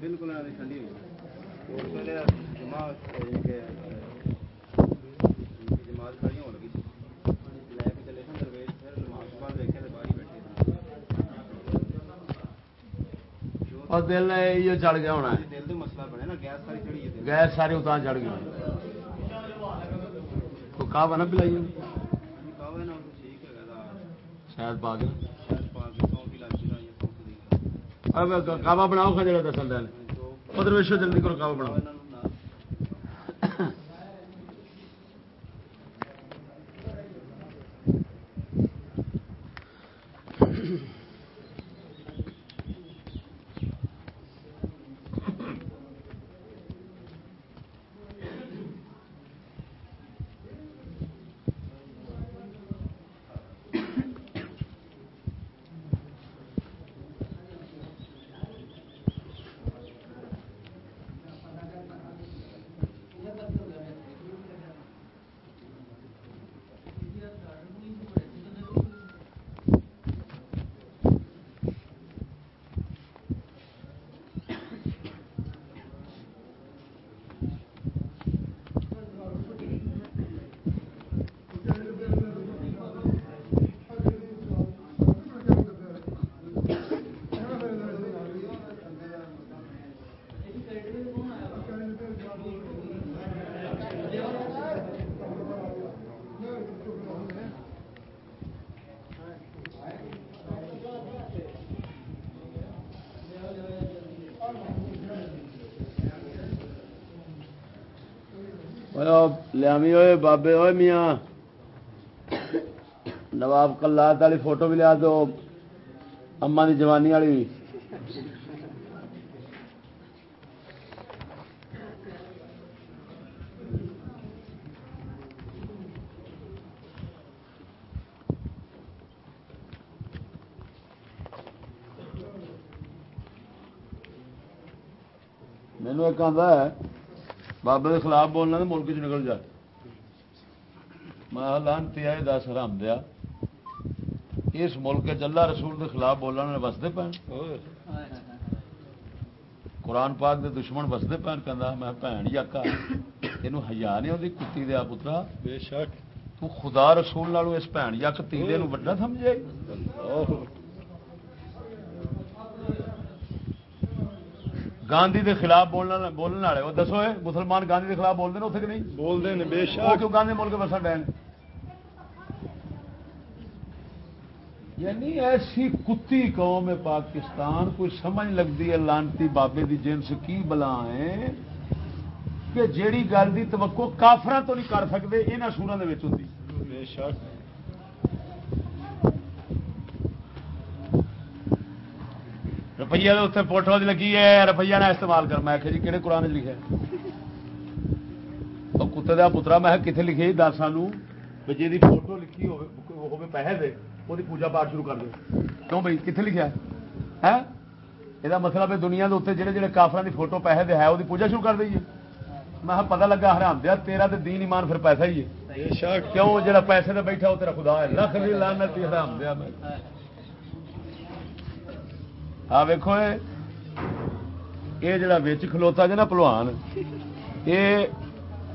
[SPEAKER 2] بالکل ٹھنڈی ہوئی جماعت کھڑی ہو لگی لے کے چلے سن درویش پھر نماز کے بعد دیکھے تو باہر ہی بیٹھے
[SPEAKER 1] دل یہ چڑھ گیا ہونا ہے۔
[SPEAKER 2] گیس ساری ہے
[SPEAKER 1] اتنا چڑھ گئی کوئی کہا بنا پلائی
[SPEAKER 2] ہے ہے
[SPEAKER 1] شاید پا کے
[SPEAKER 2] شاید پانچ سو کی لاچی لائی ہے سو کی
[SPEAKER 1] اب کعبہ بناؤ کھا جڑا دسن دین۔
[SPEAKER 2] تو
[SPEAKER 1] ادھر ویشو جلدی کرو کعبہ بناؤ۔ لیامی ہوئے بابے ہوئے میاں۔ نواب کلات والی فوٹو بھی لیا دو اما دی جوانی والی مینو ایک آدھا ہے، بابے کے خلاف بولنا تو ملک چ نکل جا۔ میں لانتی آئے دس حرام دیا۔ اس ملک چ اللہ رسول کے خلاف بولنے وستے پے قرآن پاک دے دشمن وستے پے کہ میں بھن یقا یہ ہزار نہیں آتی کتی دیا پترا۔
[SPEAKER 2] بے شک۔
[SPEAKER 1] تو خدا رسول نالوں اس بھن یک تیلے وڈا سمجھے۔ گاندھی دے خلاف بولنا بولنے والے وہ دسو مسلمان گاندھی دے خلاف بولتے ہیں اتنے کہ نہیں؟
[SPEAKER 2] بول دے بے شک۔
[SPEAKER 1] کیوں گاندھی ملک وسن ڈین؟ یعنی ایسی کتی قوم ہے پاکستان کوئی سمجھ لگتی ہے لانتی بابے دی جنس کی بلا ہے کہ جیڑی گل دی توقع کافران تو نہیں کر سکتے یہاں سورا روپیے اتنے پوٹو لگی ہے روپیہ نہ استعمال کر۔ میں آخیا جی کہڑے قرآن لکھے وہ کتے کا پترا میں کتنے لکھے دس سانو جی فوٹو لکھی ہوے پیسے دے وہ پوجا پاٹ شروع کر دے کیوں بھائی کتنے لکھا ہے یہ مطلب ہے دنیا کے اتنے جہے جہے کافران کی فوٹو پیسے دے ہے وہ پوجا شروع کر دئیے میں پتہ لگا حرام دیا تیرا تو دین ایمان پھر پیسہ ہی ہے کیوں جڑا پیسے تے بیٹھا وہ تیرا خدا ہے لکھ دی لعنت دی حرام دیا میں ویکھو اے یہ جڑا وچ کھلوتا جے نا پہلوان یہ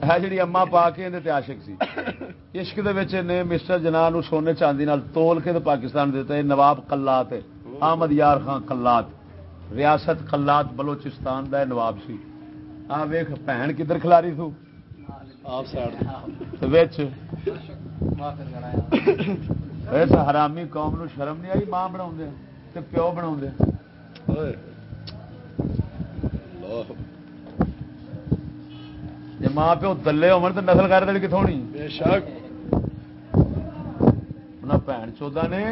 [SPEAKER 1] ہے جڑی اما پا کے اندے تے عاشق سی عشق نے مسٹر جناح نو سونے چاندی تول کے تے پاکستان دیتا ہے نواب قلات ہے احمد یار خان قلات ریاست قلات بلوچستان دا نواب سی۔ آ ویکھ بہن کدھر کھلاری تھو وچ اس حرامی قوم نو شرم نہیں آئی؟ ماں بنا پیو بنا جی ماں پیو دلے ہو تو نسل کر کتوں ہونی
[SPEAKER 2] بے شک۔
[SPEAKER 1] انہیں بھن چودا نے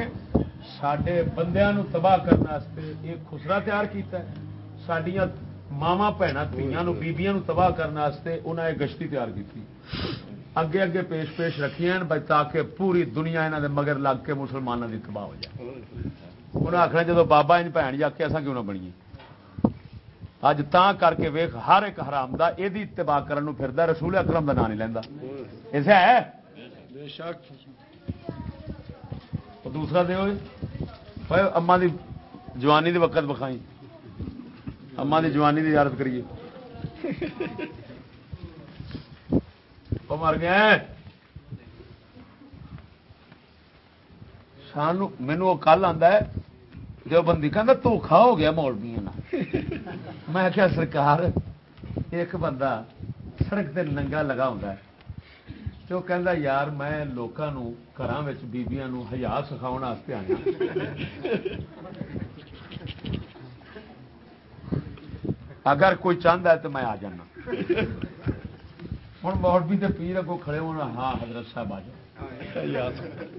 [SPEAKER 1] سڈے بندیا تباہ کرنے ایک خسرا تیار کیتا ہے۔ سڈیا ماوا بھن تھیاں بیبیاں تباہ کرنے انہیں ایک گشتی تیار کی اگے اگے پیش پیش رکھیاں بھائی تاکہ پوری دنیا یہاں دے مگر لگ کے مسلمانوں کی تباہ ہو جائے۔ انہیں آخنا جب بابا ان بھن جا کے اصا کیوں نہ بنیے؟ اج تا کر کے ویخ ہر ایک حرام دا یہ اتباع کرن پھردا رسول اکرم دا نام نہیں لینا ایسا ہے؟
[SPEAKER 3] بے شک۔
[SPEAKER 1] دوسرا دے ہوئے اما دی جوانی دی وقت بکھائی اما دی جوانی دی یارت کریے۔ وہ مر گیا سانو مینو کل آتا ہے جو بندی کہ دھوکھا ہو گیا مولبیا میں کیا سرکار ایک بندہ سڑک تے ننگا لگا ہوتا ہے تو کہندا یار میں لوکاں نو گھراں وچ بیبییاں نو حیا سکھاون واسطے آیا اگر کوئی چاہتا ہے تو میں آ جانا۔ ہوں مولوی تے پیر اگوں کھڑے ہونا ہاں حضرت صاحب آ جاؤ۔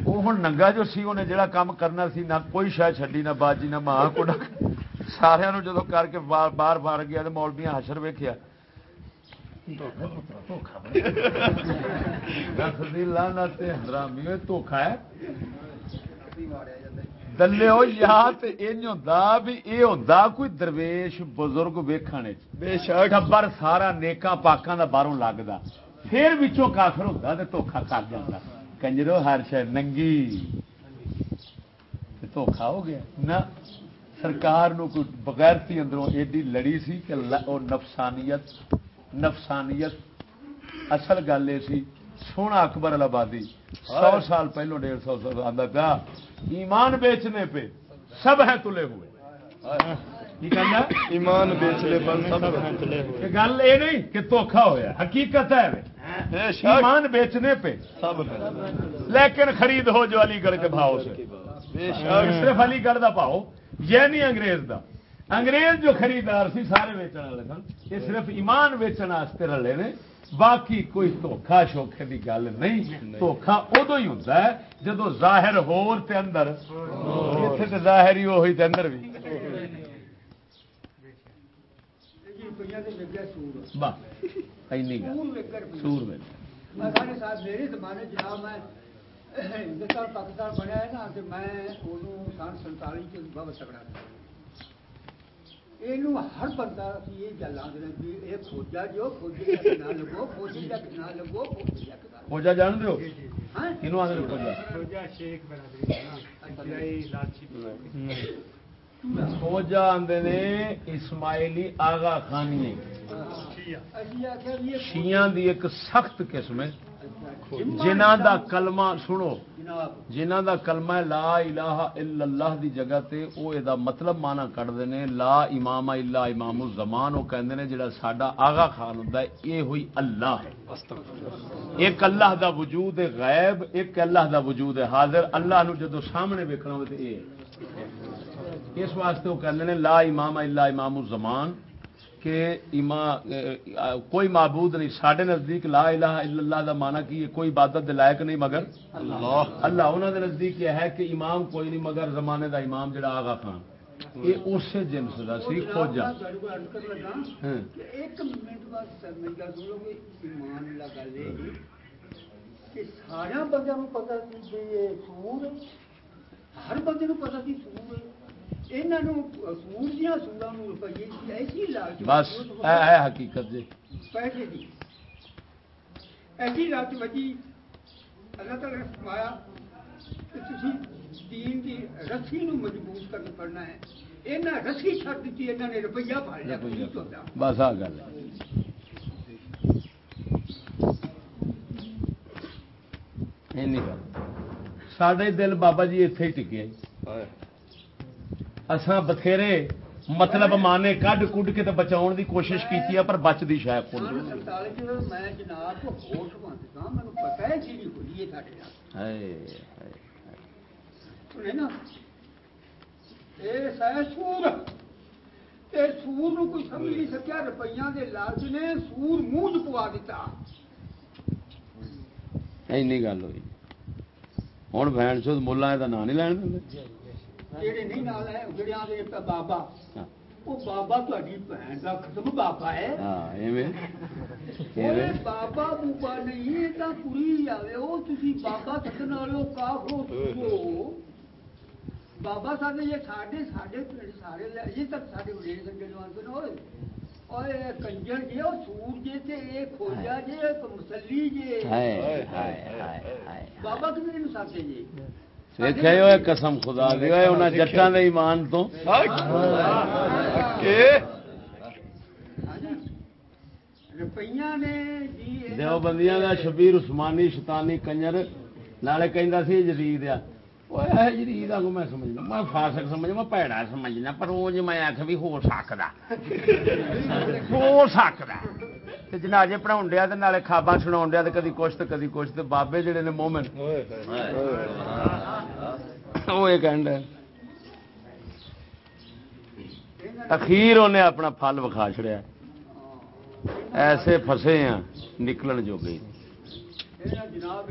[SPEAKER 1] وہ ہوں ننگا جو سی انہیں جڑا کام کرنا سی نہ کوئی شاید چڈی نہ باجی نہ ماں کو سارا جدو کر کے باہر باہر گیا تو مولبیاں حشر ویخیا حرامی دھوکھا ہے دلے ہو یا بھی یہ ہوں کوئی درویش بزرگ ویکھنے ٹبر سارا نیکاں پاکاں دا باہروں لگتا پھر بچوں کافر ہوتا تو دھوکھا کر جاتا کنجرو ہر شہ ننگی دھوکھا ہو گیا نہ سرکار نو کوئی بغیرتی اندروں ایڈی لڑی سی کہ نفسانیت نفسانیت اصل گل یہ سی سونا اکبر آبادی سو سال پہلو ڈیڑھ سو سال آتا پیا ایمان بیچنے پہ سب ہیں تلے ہوئے۔
[SPEAKER 3] ایمان بیچنے پر سب ہیں تلے ہوئے۔
[SPEAKER 1] گل یہ نہیں کہ دھوکھا ہوا حقیقت ہے۔ ایمان بیچنے پہ۔
[SPEAKER 3] سب
[SPEAKER 1] لیکن خرید ہو جو علی گڑھ کے بھاؤ سے۔ صرف علی گڑھ کا پاؤ یہ نہیں انگریز دا۔ انگریز جو خریدار سی سارے ویچن والے سن، یہ صرف ایمان ویچن واسطے رلے نے۔ باقی کوئی دھوکھا شوکھے کی گل نہیں۔ دھوکھا ادو ہی ہوتا ہے، جدو ظاہر ہور تے اندر۔ اتنے تے ظاہر ہی ہوئی تے اندر بھی بس سور میں
[SPEAKER 4] ہندوستان پاکستان بنیا ہے نا تو میں انہوں سن سنتالی چ بہت تگڑا یہ ہر بندہ یہ گل آدھے یہ فوجا جو فوجی کا نہ لگو فوجی کا نہ لگو فوجی کا
[SPEAKER 1] فوجا جان دو
[SPEAKER 4] ہاں؟
[SPEAKER 1] کنو آدھے فوجا؟
[SPEAKER 5] فوجا شیخ برادری لاچی
[SPEAKER 1] فوجا آدھے نے اسماعیلی آغا خانی
[SPEAKER 4] اسی آخیا بھی یہ
[SPEAKER 1] شیاں دی ایک سخت قسم ہے۔ جنہ دا کلمہ سنو جنہ دا کلمہ لا الہ الا اللہ دی جگہ تے، او اے دا مطلب مانا کردے نے لا امام الا امام الزمان، او کہندے نے جڑا ساڈا آغا خان ہوندا ہے، اے ہوئی اللہ ہے۔ ایک اللہ دا وجود ہے غیب، ایک اللہ دا وجود ہے حاضر، اللہ نو جدو سامنے ویکھنا ہوے تے اے۔ اس واسطے وہ کہندے نے لا امام الا امام الزمان کہ امام کوئی معبود نہیں سڈے نزدیک لا الہ الا اللہ دا مانا کی کوئی عبادت دے لائق نہیں مگر اللہ۔ اللہ انہوں دے نزدیک یہ ہے کہ امام کوئی نہیں مگر زمانے دا امام جڑا آغا خان۔ یہ اسی جنس دا سی کھوجا ہاں۔
[SPEAKER 4] ایک منٹ بس میری گل سنو کہ ایمان اللہ گل یہ کہ سارا بندے کو پتا سی کہ یہ سور ہر بندے کو پتا سی سور
[SPEAKER 1] جی
[SPEAKER 4] دین رسی نو مضبوط کرنا پڑنا ہے۔ یہاں رسی چھڑ دیتی یہاں نے روپیہ پڑ لیا کوئی نہیں چاہتا
[SPEAKER 1] بس آ گل ہے۔ اینی گل۔ ساڈے دل بابا جی ہی ٹکے۔ اساں بتھیرے مطلب مانے کڈ کڈ کے تے بچاؤن دی کوشش کیتی ہے پر بچدی شاید کوئی
[SPEAKER 4] سن سنتالی چ میں جناب کو ہوش بنتا مجھے پتا ہے چیز ہوئی ہے سارے نال
[SPEAKER 1] ہائے ہائے
[SPEAKER 4] سنے نا یہ سہ سور کوئی سمجھ نہیں سکیا روپیہ کے لالچ نے سور منہ پوا دیتا
[SPEAKER 1] گل ہوئی۔ ہوں بہن چود ملا یہ نام نہیں لین دیں
[SPEAKER 4] جہے نہیں نال ہے جڑے بابا وہ بابا تاری بھن کا ختم بابا ہے بابا بوبا نہیں
[SPEAKER 1] تو پوری جائے وہ تھی بابا سدن
[SPEAKER 3] والوں
[SPEAKER 1] بابا صاحب یہ ساڈے ساڈے پنڈ سارے یہ تک سارے وڈیر سنگے جوان سن ہوئے
[SPEAKER 3] اور
[SPEAKER 1] کنجر جی اور سور جی کھوجا جی مسلی جی بابا کتنے نو جی دیکھے ہوئے قسم خدا دی انہاں جٹاں دے ایمان تو۔ دیو بندیاں دا شبیر عثمانی شیطانی کنجر نالے کہندا سی یزید میں میں پر وہ جی میں آخ بھی ہو سکتا ہو سکتا جنازے پڑھاؤ ڈیا نالے خواباں سنا ڈیا کدی کچھ تو کدی کچھ تو بابے جڑے نے مومن وہ یہ اخیر انہیں اپنا پھل وکھا چڑیا ایسے فسے ہیں نکلن جو گئی جناب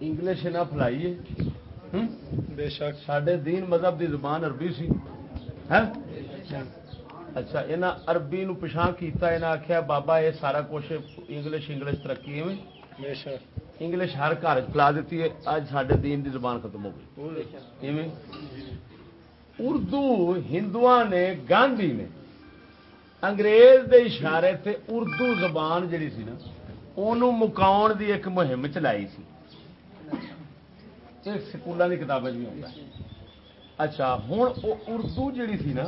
[SPEAKER 1] انگلش نہ پھلائیے بے شک سڈے دین مذہب
[SPEAKER 3] دی
[SPEAKER 1] زبان عربی سی اچھا یہاں عربی نو پچھا کیتا یہاں آخیا بابا یہ سارا کچھ انگلش انگلش ترقی ہے انگلش ہر گھر پلا دیتی ہے اج سڈے دین دی زبان ختم ہو گئی اردو ہندو نے گاندھی نے انگریز دے اشارے تے اردو زبان جڑی سی نا انہوں مکاؤ دی ایک مہم چلائی سی یہ سکولوں کی کتابیں بھی ہوتا ہے اچھا ہوں وہ اردو جڑی تھی نا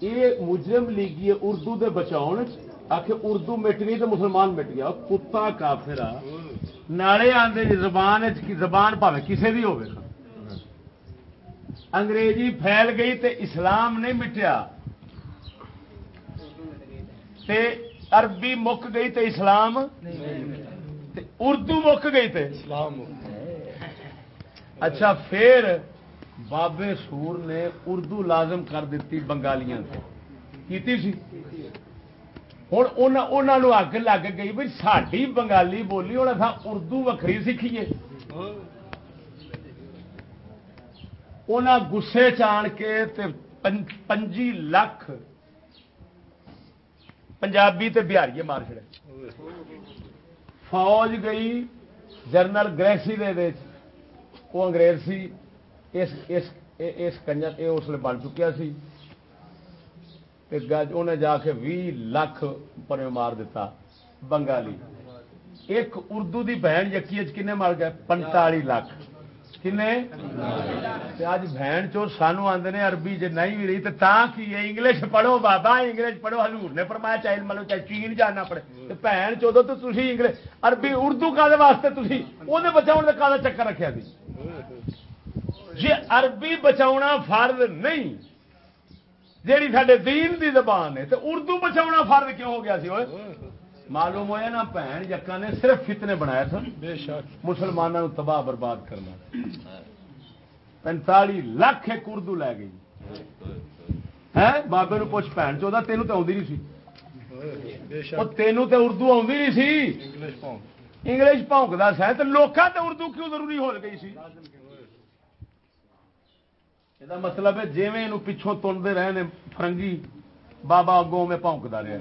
[SPEAKER 1] یہ مجرم لیگی اردو دے بچاؤ آخر اردو مٹنی تو مسلمان مٹ گیا۔ کتا کافر نالے آدھے جی زبان زبان پاوے کسے بھی ہوگی انگریزی پھیل گئی تے اسلام نہیں مٹیا۔ تے عربی مک گئی تے اسلام۔ تے اردو مک گئی تے۔ اسلام اچھا پھر بابے سور نے اردو لازم کر دیتی بنگالیاں سے کیتی سی؟ ہوں انہوں اگ لگ گئی بھائی ساری بنگالی بولی ہوں اصا اردو وکری سیکھیے انہیں گسے چان کے تے پنجی لاکھ پنجابی تے بہاری مار چڑے فوج گئی جنرل گریسی دے وہ انگریز سی اس اس یہ اس
[SPEAKER 3] بن
[SPEAKER 1] چکیا سی گج انہیں جا کے بھی لاکھ پرے مار دیتا بنگالی ایک اردو دی بہن یقین کن مر گئے پنتالی لاکھ
[SPEAKER 3] اج
[SPEAKER 1] بہن
[SPEAKER 3] چو
[SPEAKER 1] سانو آدھے نے عربی جی نہیں
[SPEAKER 3] بھی رہی
[SPEAKER 1] تو انگلش پڑھو بابا انگلش پڑھو حضور نے فرمایا چاہے مطلب چاہے چین جانا پڑے بہن چودو تو انگلش عربی اردو کا واسطے تھی وہ بچاؤ کا
[SPEAKER 4] چکر رکھا تھی جی عربی بچاؤنا فرض نہیں جیڑی سارے دین دی زبان ہے تو اردو بچاؤنا فرض
[SPEAKER 1] کیوں ہو گیا سی ہوئے معلوم ہوا نا بھن جکا نے صرف فتنے بنایا تھا مسلمانوں تباہ برباد کرنا۔ پینتالی لاکھ ایک اردو لے گئی۔ ہے بابے
[SPEAKER 3] نو پوچھ
[SPEAKER 1] بھن چاہتا تینوں تو آدھی نہیں سی۔ تینوں تو اردو آدھی نہیں
[SPEAKER 4] سی۔ انگلش پونکتا سا
[SPEAKER 1] تو
[SPEAKER 4] لوگوں تو اردو کیوں ضروری ہو گئی سی؟ یہ مطلب ہے جی پچھوں تنتے
[SPEAKER 1] رہے فرنگی بابا اگوں میں پونکتا رہا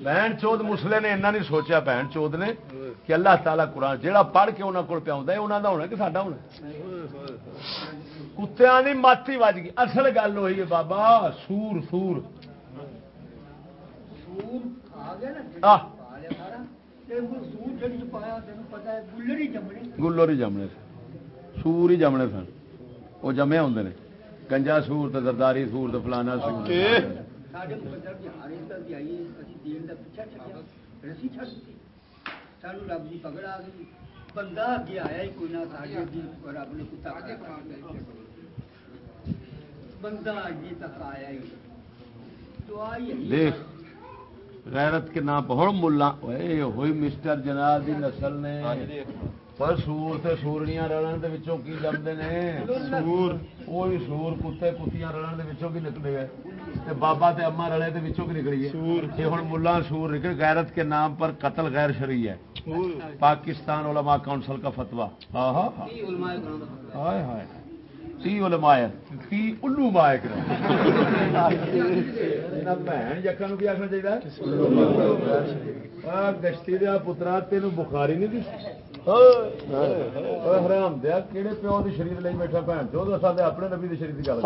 [SPEAKER 1] بہن چود مسلے نے ایسا نہیں سوچا بہن چود نے کہ اللہ تعالیٰ
[SPEAKER 4] قرآن جہا پڑھ کے انہوں کو پیا ہونا کہ ساڈا ہونا کتیا نہیں مت ہی وج گئی اصل گل ہوئی ہے بابا سور سور گلر ہی جمنے سور ہی جمنے سن وہ جمے ہوں نے گنجا سور تو زرداری سور تو
[SPEAKER 1] فلانا سور دیکھ غیرت کے نام پر ملا۔ ہوئی مسٹر جناح دی نسل نے۔ پر سور تے سورنیاں رلن دے وچوں کی جمدے نے۔ سور۔ وہی سور کتے کتیاں رلن دے وچوں کی نکلے گئے۔ تے بابا تے اما رلے دے وچوں کی نکلی ہے۔ سور۔ یہ ہن مولا سور نکل غیرت کے نام پر قتل غیر شرعی ہے۔ پاکستان علماء کونسل کا فتوی۔ ہاں ہاں ہائے ہائے۔ علماء. جکا نو کی آخنا چاہیے گشتی دیا پترا تین بخاری نہیں دسی حرام دیا کہڑے پیو کی شریر لے بیٹھا بھن چو دسا اپنے نبی کی شریر کی گل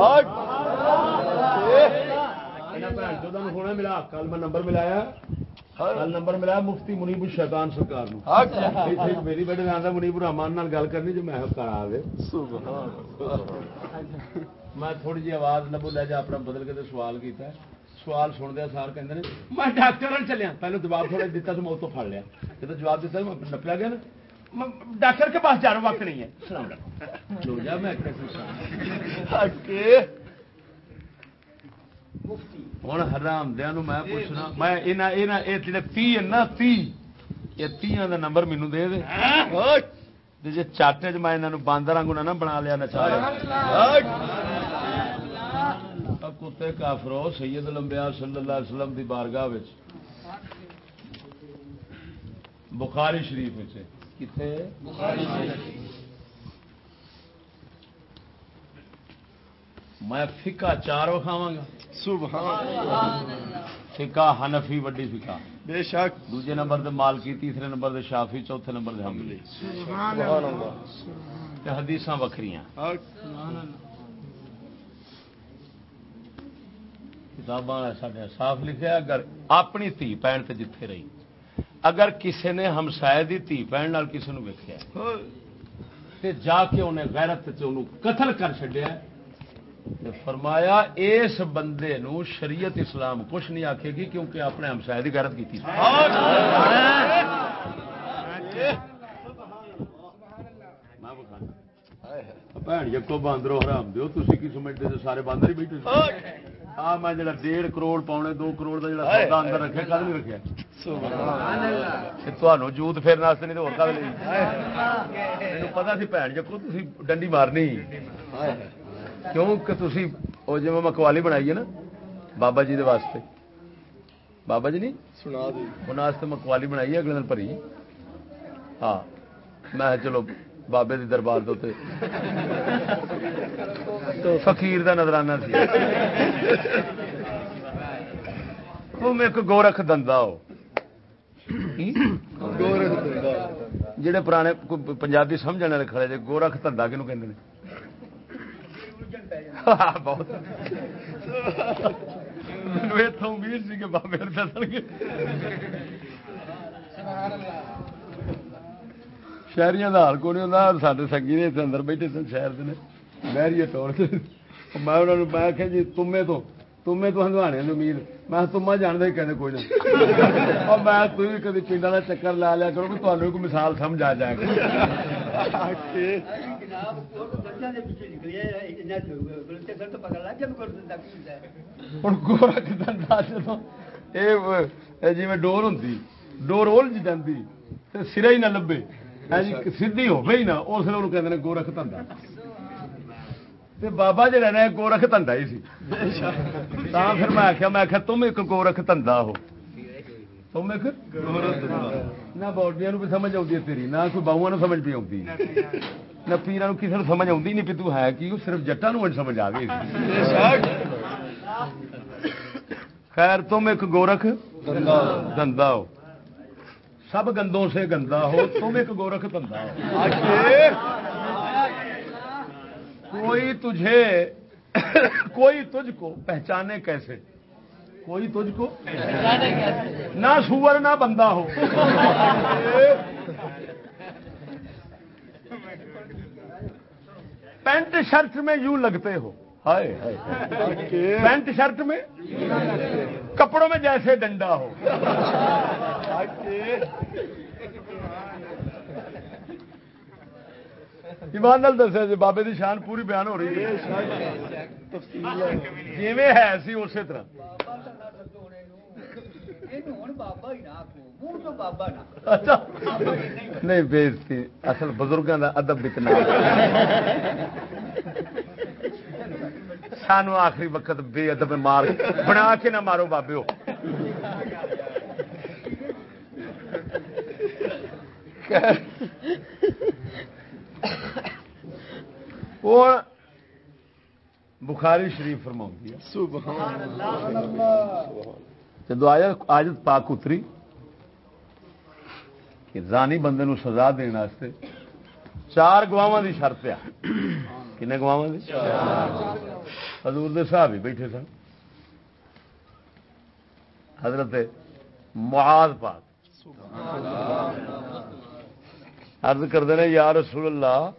[SPEAKER 1] بھن چودہ ہونا ملا کل میں نمبر ملایا۔ ہاں۔ نمبر ملا مفتی منیب شیطان سرکار ہاں۔ میری بیٹے نے منیب رحمان گل کرنی جو میں کرا دے میں تھوڑی جی آواز نبو لے جا اپنا بدل کے سوال کیتا ہے۔ سوال سن دیا سار کہندے میں ڈاکٹر چلیا پہلے جواب تھوڑا دیتا تو میں اس پھڑ لیا۔ جب جواب دیتا نپیا گیا نا۔
[SPEAKER 4] ڈاکٹر
[SPEAKER 1] کے پاس جا وقت نہیں ہے۔ میں ہوں حرام دیا میں پوچھنا۔ میں تی نا تی یہ دا نمبر مینو دے دے۔ ہاں؟ جی چاٹے چ میں یہاں باندر آنگوں نہ بنا لیا نچا ہاں؟ کتے کافرو سید لمبیا صلی اللہ علیہ وسلم دی بارگاہ بخاری شریف کتنے میں فکا چار وکھاوا گا۔ سبحان اللہ. فقہ حنفی وڈی فقہ.
[SPEAKER 3] بے شک.
[SPEAKER 1] دوسرے نمبر دے مالکی تیسرے نمبر دے شافعی چوتھے نمبر دے حنبلی. سبحان اللہ. تے حدیثاں وکھریاں. سبحان اللہ. کتاباں ساڈے صاف لکھیا اگر اپنی تھی پہن تے جتھے رہی. اگر کسی نے ہمسائے دی تھی پہن نال کسے نو ویکھیا ہاں. تے جا کے اونے غیرت تے اونوں قتل کر چھڈیا فرمایا اس بندے نو شریعت اسلام کچھ نہیں آکھے گی کیونکہ اپنے نے ہمسائے
[SPEAKER 3] غیرت کی
[SPEAKER 1] حرام دیو تسی کی سمجھتے سارے باندر ہی بیٹھے ہاں میں جڑا ڈیڑھ کروڑ پاؤنے دو کروڑ دا جڑا سودا اندر رکھے کل نہیں رکھیا سبحان اللہ۔ تانوں
[SPEAKER 3] نہیں تے
[SPEAKER 1] ہور نہیں۔ پتہ سی تسی ڈنڈی مارنی؟ ہائے۔ کیوں کہ تھی وہ جی میں قوالی بنائی ہے نا بابا جی واسطے۔ بابا جی نہیں؟ انہیں میں بنائی ہے اگلے دن پری۔ ہاں۔ میں چلو بابے دی دربار دے تو فقیر دا نظرانہ سی۔ تم ایک گورکھ دندا ہو۔ جڑے پرانے پنجابی سمجھنے والے کھڑے جی گورکھ دندا کنوں کہ بہت امید سی کہ بابے دس گے کا حال کو نہیں ہوتا سارے سنگھی نے اندر بیٹھے سن شہر کے بہریے
[SPEAKER 4] طور سے میں انہوں نے میں آخیا جی تمے تو تمے تو ہندوانے امید میں تما جانتا ہی کوئی
[SPEAKER 1] نہیں اور میں تھی کدی پنڈا کا چکر لا لیا کرو کہ تمہیں کوئی مثال سمجھ آ جائے گی جی ڈور ہوں ڈور الج جی سر ہی نہ لبے سی ہوے ہی نہ اس لیے وہ کہ گورکھ تندر بابا جڑا نا گورکھ دندا ہی سی۔ تاں پھر میں آکھیا میں آکھیا، تم ایک گورکھ دندا ہو۔ نہ باڈیاں نو سمجھ آؤندی ہے تیری، نہ کوئی باواں سمجھ پی آؤندی نہ پیراں نو کسے سمجھ آؤندی نہیں پی ہے کی او صرف جٹاں سمجھ آ گئی خیر، تم ایک گورکھ دندا ہو۔ سب گندوں سے گندا ہو، تم ایک گورکھ دندا ہو۔ کوئی تجھے کوئی تجھ کو پہچانے کیسے؟ کوئی تجھ کو نہ سور نہ بندہ ہو۔ پینٹ شرٹ میں یوں لگتے ہو۔ پینٹ شرٹ میں کپڑوں میں جیسے ڈنڈا ہو۔ ایمان نال دسیا جی بابے دی شان پوری بیان ہو رہی ہے۔ جی ہے سی اسی طرح۔ اچھا۔ نہیں بےزتی اصل بزرگوں کا ادب بکنا سانو آخری وقت بے ادب مار بنا کے نہ مارو بابے ہو وہ بخاری شریف فرما جدو آیا آجت پاک اتری کہ زانی بندے نو سزا دین واسطے چار گواواں دی شرط آ کنے گواواں دی؟ حضور دے صاحب ہی بیٹھے سن۔ حضرت معاذ پاک۔ سبحان اللہ عرض کرتے ہیں، یا رسول اللہ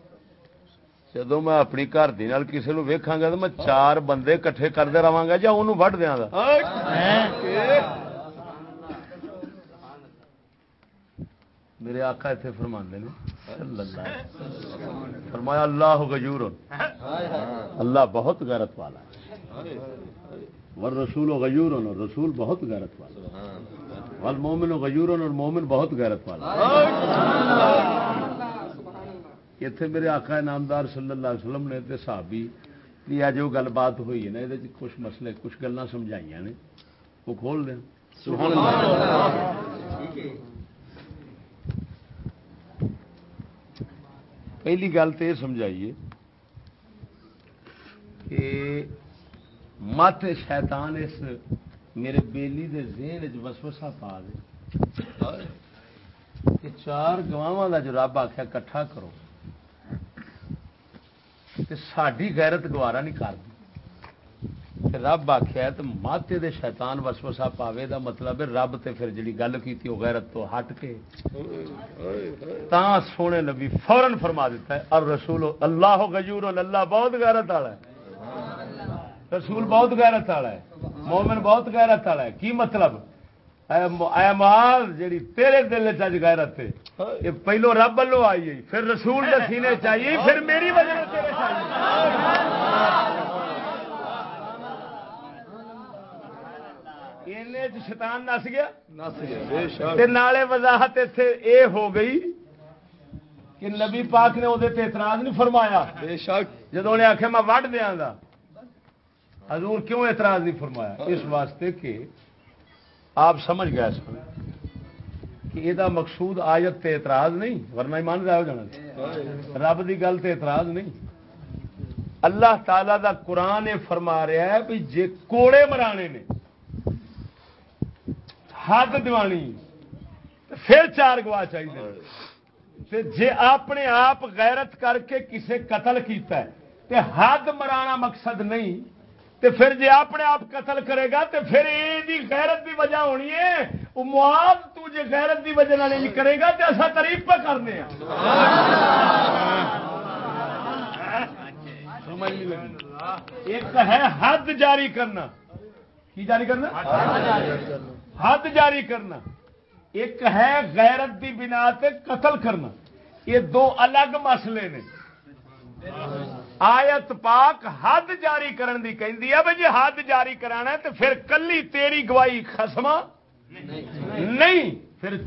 [SPEAKER 1] جدو میں اپنی گھر دی نال کسی نو ویکھاں گا تو میں چار بندے کٹھے کرتے رہا گا یا انہوں وڈ دیاں گا؟ میرے آقا اتنے فرما نے، صلی اللہ علیہ فرمایا، اللہ غیور اللہ بہت غیرت والا ہے۔ ور رسول و غیور رسول بہت غیرت والا ول مومن و غیور اور مومن بہت غیرت والا اتنے میرے آقا نامدار صلی اللہ علیہ وسلم نے تے صحابی کی اج وہ گل بات ہوئی ہے نا یہ کچھ مسئلے کچھ گلیں سمجھائی نے وہ کھول دیں۔ پہلی گل تو یہ سمجھائیے کہ مت شیطان اس میرے بیلی دے ذہن وسوسہ پا دے۔ کہ چار گواواں دا جو رب آخیا کٹھا کرو۔ تے ساڈی غیرت گوارا نہیں کرਦੀ رب آخیا تو ماتے دے شیطان وسوسہ پاوے دا مطلب ہے رب تے پھر جڑی گل کیتی وہ غیرت تو ہٹ کے۔ تا سونے نبی فوراً فرما دیتا ہے اور رسول اللہ غیور اللہ بہت غیرت والا ہے۔ رسول بہت غیرت والا ہے۔ مومن بہت غیرت والا ہے. کی مطلب؟ اے م- اے مال جیڑی تیرے دل چ غیرت ہے. یہ پہلو رب والوں آئی ہے. پھر رسول دے سینے چاہیے پھر میری وجہ سے تیرے چاہیے شیطان نس گیا؟
[SPEAKER 3] نس گیا
[SPEAKER 1] نالے وضاحت اتنے اے ہو گئی کہ نبی پاک نے وہ اعتراض نہیں فرمایا۔
[SPEAKER 3] بے شک۔
[SPEAKER 1] جدو انہیں آخیا میں وڈ دیا گا حضور کیوں اعتراض نہیں فرمایا؟ اس واسطے کہ آپ سمجھ گئے سن کہ یہ مقصود آیت تے اعتراض نہیں ورنہ ایمان ہو جانا سی۔ رب دی گل تے اعتراض نہیں۔ اللہ تعالی دا قرآن یہ فرما رہا ہے بھی جے کوڑے مرانے نے حد دیوانی تے پھر چار گواہ چاہیے۔ تے جے اپنے آپ غیرت کر کے کسے قتل کیتا ہے تے حد مرانا مقصد نہیں تے پھر جے اپنے آپ قتل کرے گا تے پھر یہ دی غیرت دی وجہ ہونی ہے۔ وہ معاذ تو جے غیرت دی وجہ نال نہیں کرے گا تے اسا تعریف پہ کرنے ہاں۔ ہیں ایک ہے حد جاری کرنا۔ کی جاری کرنا؟ حد جاری کرنا۔ ایک ہے غیرت دی بنا تے قتل کرنا۔ یہ دو الگ مسئلے نے۔ آیت پاک حد جاری کرن دی کہندی ہے بھئی جی حد جاری کرانا ہے تو پھر کلی تیری گواہی خسما نہیں پھر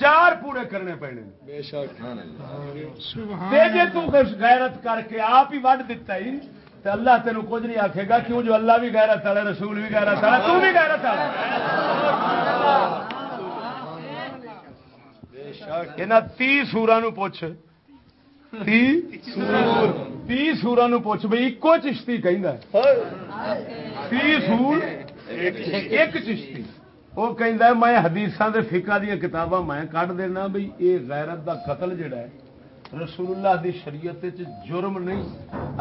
[SPEAKER 1] چار پورے کرنے پینے
[SPEAKER 3] بے شک
[SPEAKER 1] تے جے تو غیرت کر کے آپ ہی وڈ دیتا ہی تو اللہ تینوں کچھ نہیں آکھے گا کیوں جو اللہ بھی غیرت والا رسول بھی غیرت والا تو بھی غیرت والا
[SPEAKER 3] بے شک۔
[SPEAKER 1] یہاں تی سورا نو پوچھ۔ تی سورا پوچھ بھائی ایکو چشتی کہ تی سور ایک چشتی وہ کہہ میں حدیث دے فقہ دیا کتاباں میں کھ دینا بھائی یہ غیرت دا قتل جڑا ہے رسول اللہ دی شریعت جرم نہیں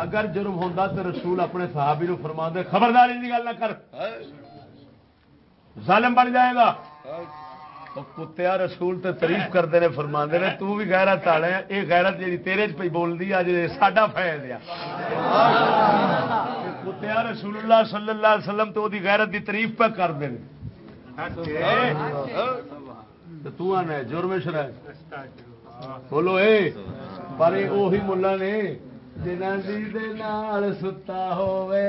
[SPEAKER 1] اگر جرم ہوتا تو رسول اپنے صحابی نو فرما دے خبرداری کی گل نہ کر ظالم بن جائے گا کتیا رسول تے تعریف کرتے ہیں فرما نے تو بھی غیرت والا یہ غیرت جی تیرے چ پی بولتی اج سا فیض آ کتیا رسول اللہ صلی اللہ علیہ وسلم تو دی غیرت دی تعریف پہ کرتے ہیں تو جرم شرائط بولو اے پر اوہی ملا نے جنہ دی ستا ہوئے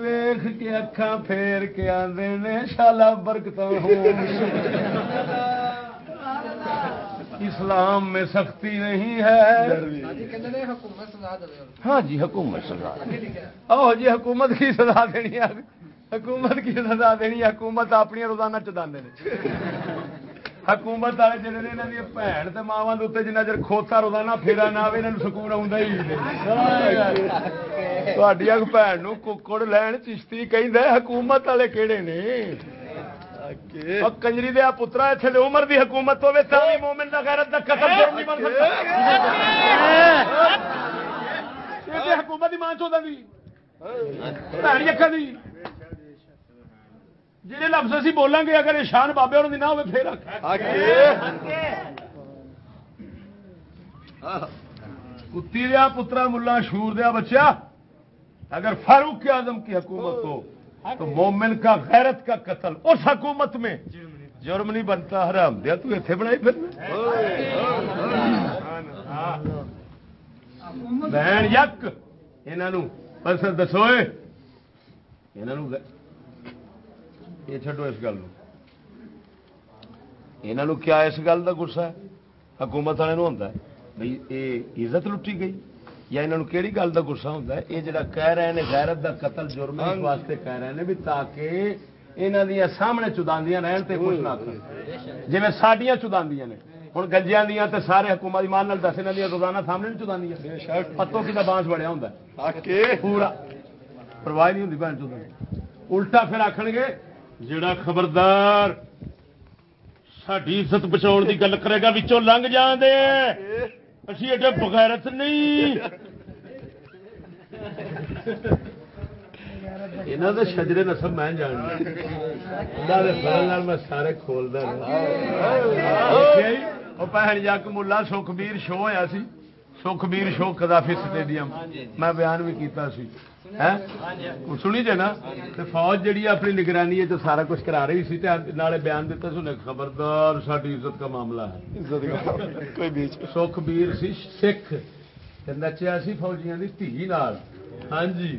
[SPEAKER 1] ویخ کے اکھان پھیر کے آدھے نے شالا برکت اسلام میں سختی نہیں ہے۔ ہاں جی حکومت سزا او ہاں جی،, جی حکومت کی سزا دینی حکومت کی سزا دینی حکومت اپنی روزانہ چاہتے ہیں حکومت والے جڑے نے انہاں دی تے ماواں دے اوتے جنہ چر کھوتا روزانہ پھیرا نہ آوے انہاں نوں سکون آوندا ہی نہیں تہاڈی اگ بھن نوں ککڑ لین چشتی کہندا حکومت والے کیڑے نے کنجری دیا پترا اتنے دے عمر دی حکومت ہوے مومن دا غیرت دا قتل جرم نہیں بن حکومت دی دی جڑے لفظ اسی بولاں گے، اگر یہ شان بابے ہونے دی نہ ہوے پھر کتی دیا، پترا ملا، شور دیا بچہ اگر فاروق اعظم کی حکومت ہو، تو مومن کا غیرت کا قتل اس حکومت میں جرم نہیں بنتا، حرام دیا، تو اتنے بنائی پھر۔ بہن یک انہوں بس دسو یہ چڈو اس گل انہوں کیا اس گل کا گسا ہے؟ حکومت والے ہوتا ہے؟ بھائی یہ عزت لٹی گئی؟ یا انہوں کہڑی گل کا گسا ہوتا ہے؟ یہ جڑا کہہ رہے ہیں غیرت دا قتل جرم اس واسطے کہہ رہے ہیں بھی تاکہ یہاں دیا سامنے چداندیاں رہن تے کچھ نہ کرن جی ساڈیاں چداندیاں نے۔ ہوں گنجیاں دیا تے سارے حکومت ایمان دس دیا روزانہ سامنے نہیں چداندیاں پتوں کتا بانس بڑیا ہے۔ پورا پرواہ نہیں ہوندی بہن چودہ الٹا پھر آخن گے جڑا خبردار ساری عزت بچاؤ دی گل کرے گا وچوں لنگ جان دے اسی ایڈے بغیرت نہیں یہاں دے شجرے نسب میں جان میں سارے کھولدا وہ بہن جگ ملا سکھبیر شو ہوا سی سکھبیر شو قذافی سٹیڈیم میں بیان بھی کیتا سی؟ سنی جے نا؟ تے فوج جڑی اپنی نگرانی ہے جو سارا کچھ کرا رہی سی نالے بیان دیتا سنے خبردار ساری عزت کا معاملہ ہے۔
[SPEAKER 3] بیچ
[SPEAKER 1] سکھبیر سی سکھ۔ نچیا سی فوجیاں دی دھی نال۔ ہاں جی۔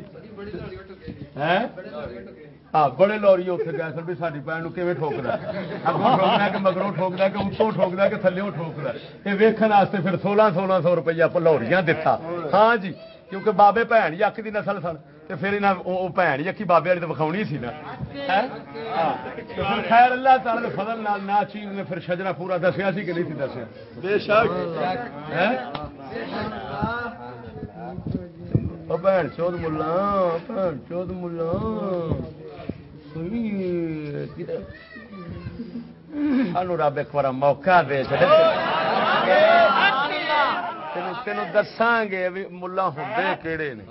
[SPEAKER 1] ہاں؟ بڑے لوری اتنے گئے سن بھی ساری بھن ٹھوکدا اگوں ٹھوکدا کہ مگروں ٹھوکدا کہ اتوں ٹھوکدا کہ تھلےوں ٹھوکدا یہ ویکھن واسطے پھر سولہ سولہ سو روپیہ لوریاں دتا ہاں جی۔ کیونکہ بابے بھن یک دی نسل سن تے پھر انہاں او بھن یکی بابے والی تے وکھاونی سی نا خیر اللہ تعالی دے فضل نال نا چیز نے پھر شجرا پورا دسیا سی کہ نہیں سی دسیا
[SPEAKER 3] بے شک
[SPEAKER 1] او بھن چود ملا بھن چود ملا سانو رب ایک بار موقع دے تین تین دساں گے بھی ملا ہوں کہڑے نے۔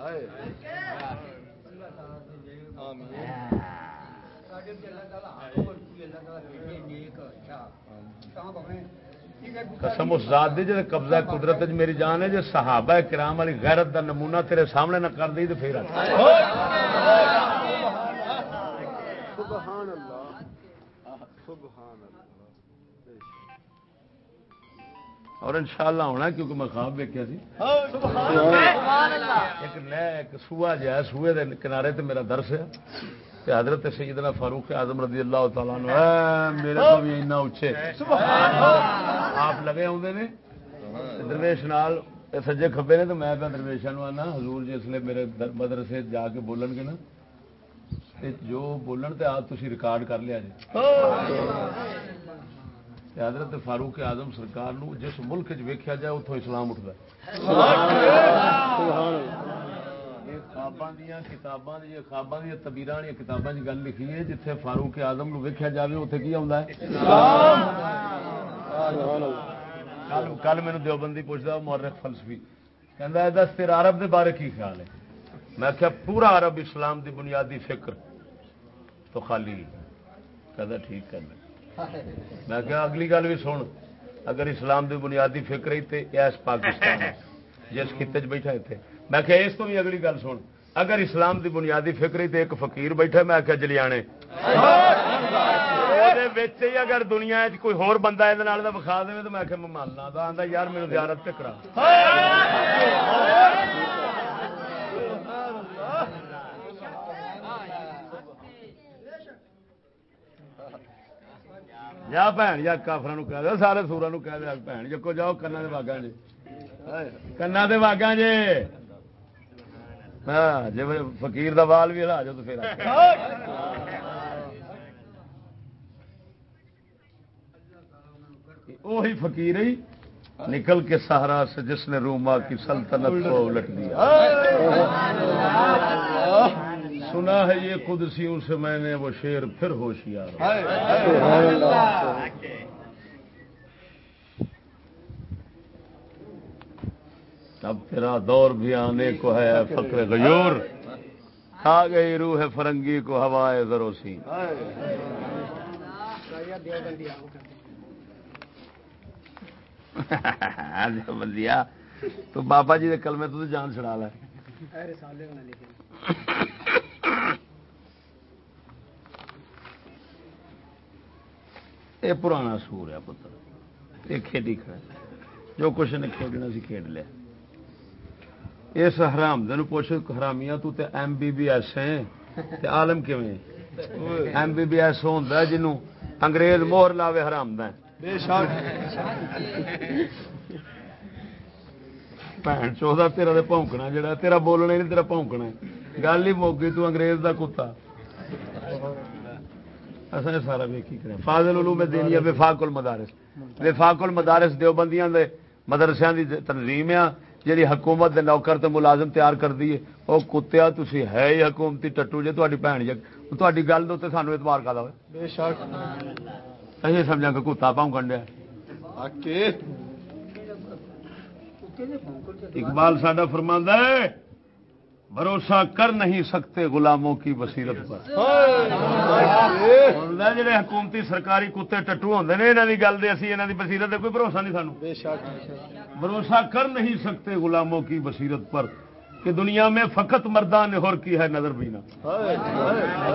[SPEAKER 1] قسم اس ذات دی جے قبضہ قدرت وچ میری جان ہے، جے صحابہ کرام والی غیرت دا نمونہ تیرے سامنے نہ کر دی تے پھر
[SPEAKER 3] سبحان اللہ۔ سبحان اللہ۔
[SPEAKER 1] اور انشاءاللہ ہونا کیونکہ میں خواب ویکیا سی۔ ایک نیا ایک سوا جا سوئے دے کنارے تے میرا درس ہے۔ تے حضرت سیدنا فاروق اعظم رضی اللہ تعالیٰ عنہ میرے کو بھی اتنا اچھے آپ لگے آدھے نے؟ درویش نال سجے کھبے نے تو میں پہ درویشا نو آنا حضور جس لیے میرے در- مدرسے جا کے بولن گے نا۔ جو بولن تے آپ تسی ریکارڈ کر لیا جی۔ حضرت فاروق اعظم سرکار نو جس ملک چ ویکھیا جائے اتوں اسلام اٹھتا کتاباں خواباں دی تبیراں والی کتاباں گل لکھی ہے جتھے فاروق اعظم نو ویکھیا جاوے اوتھے کی آوندا ہے؟ کل مینوں دیوبندی پوچھدا مورخ فلسفی۔ ہے دس تیرا عرب دے بارے کی خیال ہے؟ میں کہا پورا عرب اسلام دی بنیادی فکر تو خالی کہتا ٹھیک کرنا میں کہا اگلی گل بھی سن۔ اگر اسلام دی بنیادی فکر ہی تے ایس پاکستان جس خطے چ بیٹھا اتنے میں کہ اس تو بھی اگلی گل سن۔ اگر اسلام دی بنیادی فکر ہی تے ایک فقیر بیٹھا میں آخیا جلیانے۔ ہی اگر دنیا کوئی ہور بندہ یہ بخا دے تو میں آخیا آتا یار میرے زیارت کرا۔ جا بھن یا کافر کہہ دیا سارے سورا کہہ دیا بھن جکو جاؤ کنا دے واگا جی کنا دے واگا جی ہاں جی فقیر دا وال بھی ہلا جاؤ تو پھر وہی فقیر ہی نکل کے سہارا سے جس نے روما کی سلطنت کو الٹ دیا۔ سنا ہے یہ قدسیوں سے میں نے وہ شیر پھر ہوشیار اب تیرا دور بھی آنے کو ہے فقر غیور۔ کھا گئی روح فرنگی کو ہوائے ذروسی بندیا تو بابا جی کے کلمے تو جان چھڑا لے۔ یہ پرانا سور ہے پتر۔ یہ کھیڈی کھڑا جو کچھ نے کھیڈنا سی کھیڈ لیا۔ اس حرام دن پوچھ حرامیاں تو تے ایم بی بی ایس ہیں؟ تے عالم کیویں؟ ایم بی بی ایس ہوندا جنوں انگریز مہر لاوے حرام دا
[SPEAKER 3] بے شک۔
[SPEAKER 1] بھن چوہدا تیرا تے پونکنا جڑا تیرا بولنا ہی نہیں تیرا پونکنا گل ہی موک گئی تو انگریز دا کتا۔ اصل نے سارا ویکھی کرے فاضل علوم دینیا وفاق المدارس۔ وفاق المدارس دیوبندیاں دے مدرسیاں دی تنظیم ہے جیڑی حکومت دے نوکر تے ملازم تیار کر دی او کتیا تسی ہے ہی حکومتی ٹٹو جے تہاڈی بھن جگ تہاڈی گل دے تے سانو اعتبار کردا ہوئے
[SPEAKER 3] بے شک۔
[SPEAKER 1] اسی سمجھا کہ کتا پونکن ڈیا
[SPEAKER 3] آکے
[SPEAKER 1] اقبال ساڈا فرماندا ہے بھروسہ کر نہیں سکتے غلاموں کی بصیرت پر۔ جڑے حکومتی سرکاری کتے ٹٹو ہوندے نے انہاں دی گل اسی انہاں دی بصیرت کوئی بھروسہ نہیں سانو؟ بھروسہ کر نہیں سکتے غلاموں کی بصیرت پر کہ دنیا میں فقط مردان ہور کی ہے نظر بینا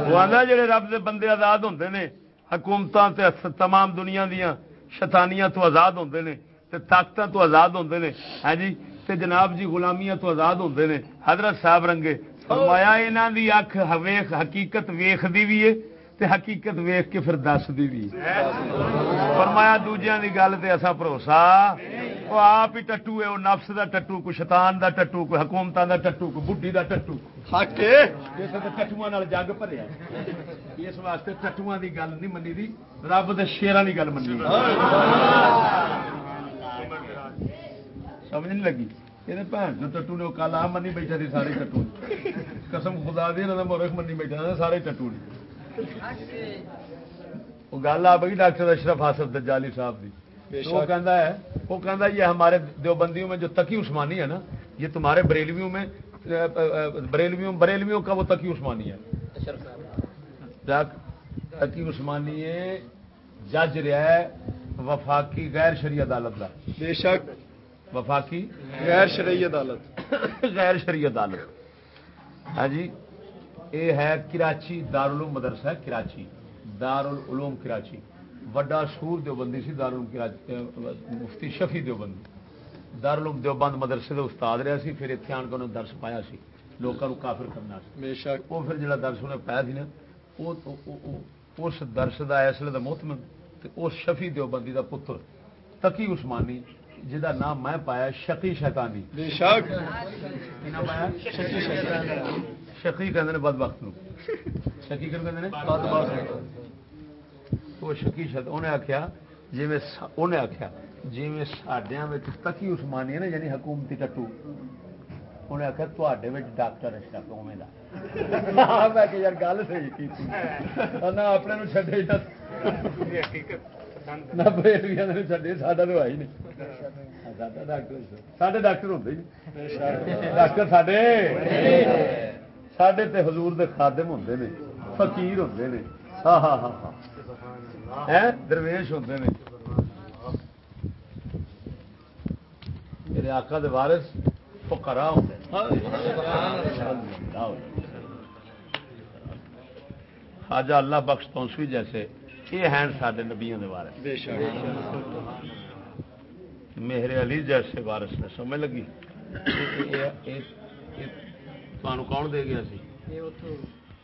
[SPEAKER 1] وہ آدھا جڑے رب دے بندے آزاد ہوندے نے حکومتاں تے تمام دنیا دیاں شیطانیاں تو آزاد ہوندے نے تے طاقتاں تو آزاد ہوندے نے۔ ہاں جی تے جناب جی غلامیاں تو آزاد ہوندے نے حضرت صاحب رنگے فرمایا انہاں دی اکھ ویکھ حقیقت ویکھدی وی ہے تے حقیقت ویکھ کے پھر دسدی وی ہے۔ فرمایا دوجیاں دی گل تے اسا بھروسہ وہ آپ ہی ٹٹو ہے وہ نفس دا ٹٹو کوئی شیطان دا ٹٹو کوئی حکومتاں دا ٹٹو کوئی بڈھی دا ٹٹو۔
[SPEAKER 3] آکے
[SPEAKER 1] جیسے تو ٹٹواں نال جگ بھریا اس واسطے ٹٹواں دی گل نہیں منی دی رب دے شیراں دی گل منی۔ سمجھ نہیں لگی؟ وہ یہ ہمارے دیوبندیوں میں جو تقی عثمانی ہے نا یہ تمہارے بریلویوں میں بریلویوں بریلویوں کا وہ تقی عثمانی ہے تقی عثمانی ہے جج رہا ہے وفاقی غیر شرعی عدالت کا
[SPEAKER 3] بے شک
[SPEAKER 1] وفاقی
[SPEAKER 3] غیر شرعی عدالت۔
[SPEAKER 1] غیر شرعی عدالت۔ ہاں جی یہ ہے کراچی دارالعلوم مدرسہ ہے کراچی۔ دارالعلوم کراچی۔ وڈا سور دیوبندی سی دارالعلوم کراچی مفتی شفی دیوبندی۔ دارالعلوم دیوبند مدرسے دے استاد رہا سی پھر اتنے آن کے انہوں نے درس پایا سی لوگوں کو کافر کرنا سی۔
[SPEAKER 3] بے شک۔
[SPEAKER 1] وہ پھر جڑا درس انہیں پایا سی نا وہ اس درس دا اسلے دا محتمن تے اس شفی دیوبندی دا پتر تقی عثمانی جہاں نام میں پایا شقی شیطانی۔
[SPEAKER 3] بے شک۔
[SPEAKER 1] کی نام پایا؟ شقی کہندے نے بدبخت نو۔ شقی کہندے نے؟ وہ شقی شد انہیں آخیا جی انہیں آخیا جی سڈیا تکی عثمانی ہے نا یعنی حکومتی ٹٹو۔ انہیں آخیا تے ڈاکٹر اشرف اوے کا میں کہ یار گل صحیح کی اپنے چڈے نہ بریلویا نے چڈے ساڈا تو آئی نہیں ساڈا ڈاکٹر ساڈے ڈاکٹر ہی ڈاکٹر ساڈے ساڈے تے حضور دے خادم ہوندے نے فقیر ہوندے نے ہاں ہاں ہاں ہاں ہیں درویش ہوتے ہیں میرے آقا دے وارث فقراء ہوتے خواجہ اللہ بخش تونسوی جیسے یہ ہیں سارے نبیوں دے وارث۔
[SPEAKER 3] بے شک۔
[SPEAKER 1] میرے علی جیسے وارث نے سمجھ لگی؟ تمہوں کون دے گیا سی؟
[SPEAKER 5] یہ اتوں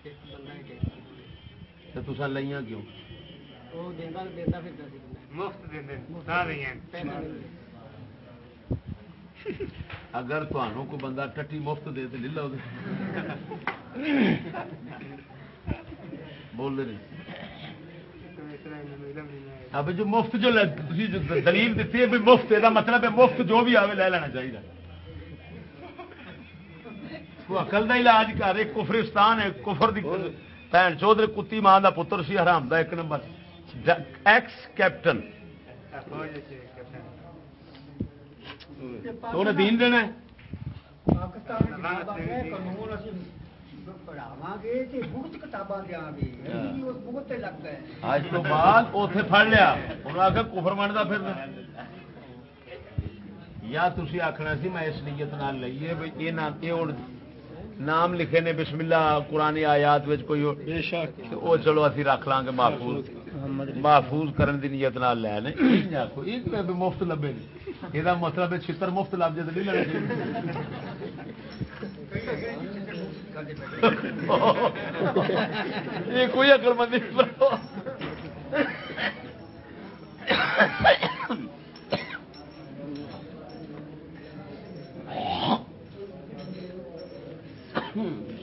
[SPEAKER 5] ایک بندہ ہی کہ
[SPEAKER 1] تو تسا لئیاں کیوں؟ اگر تمہوں کو بندہ ٹٹی مفت دے تو لے لو بول رہے اب جو مفت جو دلیل دیتی ہے بھی مفت یہ مطلب ہے مفت جو بھی آئے لے لینا چاہیے وہ اقل کا علاج کر ایک کفرستان ہے کفر دی بھن چودھر کتی ماں کا پتر سی حرام دا ایک نمبر۔ ایکس کیپٹن تو انہیں دین دینا ہے۔ اج تو بعد اوتھے پھڑ لیا انہوں آخیا کفر منتا پھر یا تھی آخنا سی میں اس نیت نال لئیے بھی یہ نہ نام لکھے نے بسم اللہ قرآن آیات وچ کوئی ہو-
[SPEAKER 3] بے شک
[SPEAKER 1] وہ چلو اسی رکھ لیں گے محفوظ محفوظ کرن دی نیت نال لے نے بھی مفت لبے یہ مطلب ہے چھتر مفت لب جائے یہ کوئی عقل مندی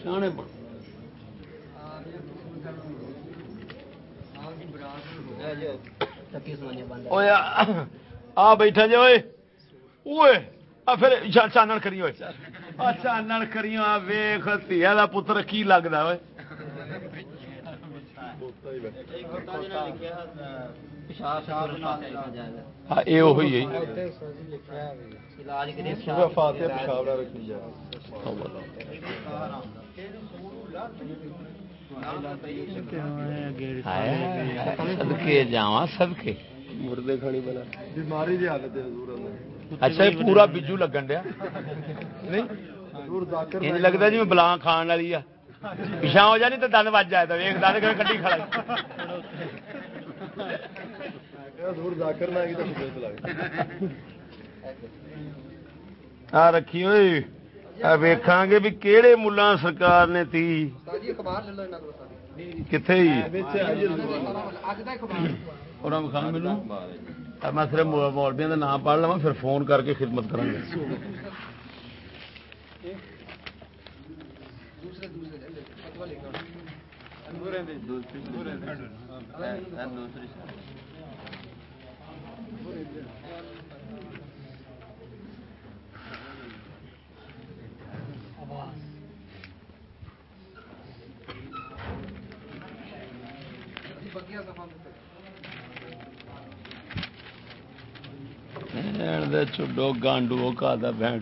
[SPEAKER 1] سیانے بن۔ آ- بیٹھا جی اوئے۔ اوئے پھر چانن کری ہوئے آ چانن کری آ ویخ تھیا دا پتر کی لگدا اوئے ہاں اے وہی ہے صدقے جاواں صدقے
[SPEAKER 3] مردے کھانی بنا بیماری دی حالت ہے
[SPEAKER 1] اچھا یہ پورا بجو لگن ڈیا نہیں لگتا جی میں بلان کھان والی آ پچھا ہو جانی تو دند بج جائے تو ایک دند کٹی کھڑا آ رکھی ہوئی ویکھاں گے بھی کہڑے ملا سرکار نے تی کتنے ہی میں صرف مولبیاں کا نام پڑھ لوا پھر فون کر کے خدمت کریں گے بھین دے۔ چڈو گانڈو کا دا بہن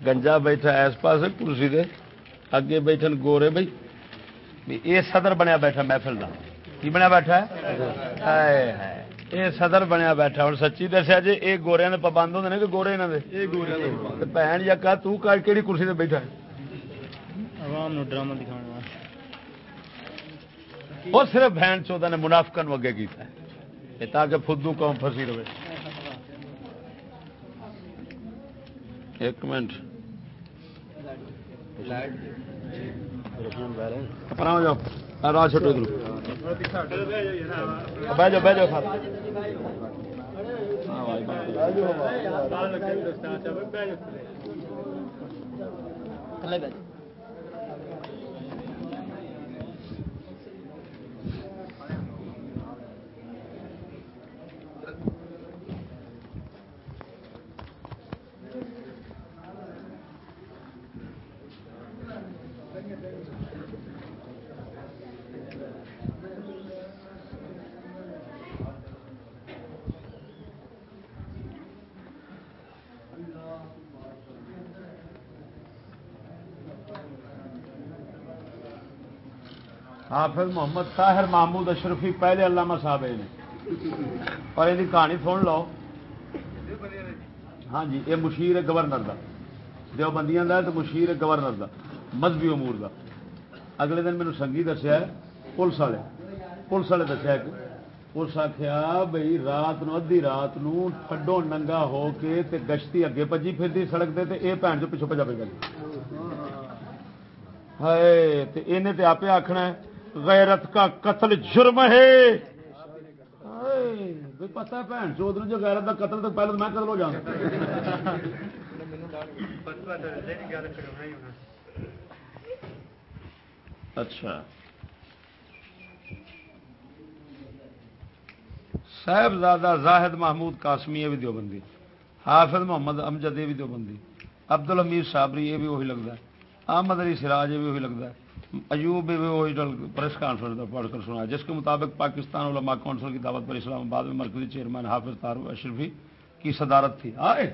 [SPEAKER 1] گنجا بیٹھا اس پاس کرسی دے اگے بیٹھن گورے بھائی یہ صدر بنیا بیٹھا محفل دا کی بنیا بیٹھا ہے ہائے ہائے یہ صدر بنیا بیٹھا ہوں سچی دسیا جی یہ گورے نے پابند ہوتے ہیں کہ گورے یہاں
[SPEAKER 3] گوریا
[SPEAKER 1] بہن یا کہ تو کا کیڑی کرسی تے بیٹھا ہے
[SPEAKER 5] عوام نو ڈرامہ دکھانا
[SPEAKER 1] وہ صرف بہن چودہ نے منافقن نو اگے کیتا ہے کہ تاکہ فدو قوم پھسی رہے ایک منٹ۔ اپنا ہو جاؤ۔ آ راہ چھٹو ادھر۔ بہ جاؤ بہ جاؤ ساتھ۔ حافظ محمد طاہر محمود اشرفی، پہلے علامہ صاحب نے اور یہ کہانی سن لو۔ ہاں جی یہ مشیر ہے گورنر کا دو بندیاں کا تو مشیر ہے گورنر کا مذہبی امور کا اگلے دن مینو سنگھی دسیا پولیس والے۔ پولیس والے دسیا کہ اس آخیا بھائی رات نو، ادھی رات نو ٹھڈو ننگا ہو کے تے گشتی اگے پجی پھرتی سڑک دے تے اے بھن جو پیچھوں پجا پہ گئی ہائے، تے تے آپ آخنا ہے غیرت کا قتل جرم ہے۔ پتا ہے بھن چود جو غیرت کا قتل تو پہلے میں قتل ہو
[SPEAKER 5] جانا
[SPEAKER 1] اچھا۔ صاحبزادہ زاہد محمود قاسمی یہ بھی دیوبندی۔ حافظ محمد امجد یہ بھی دیوبندی۔ عبد الحمید صابری یہ بھی وہی لگتا ہے۔ احمد علی سراج یہ بھی وہی لگتا ہے۔ ایوب وہی پریس کانفرنس میں پڑھ کر سنا جس کے مطابق پاکستان علماء کونسل کی دعوت پر اسلام آباد میں مرکزی چیئرمین حافظ تارو اشرفی کی صدارت تھی۔ آئے۔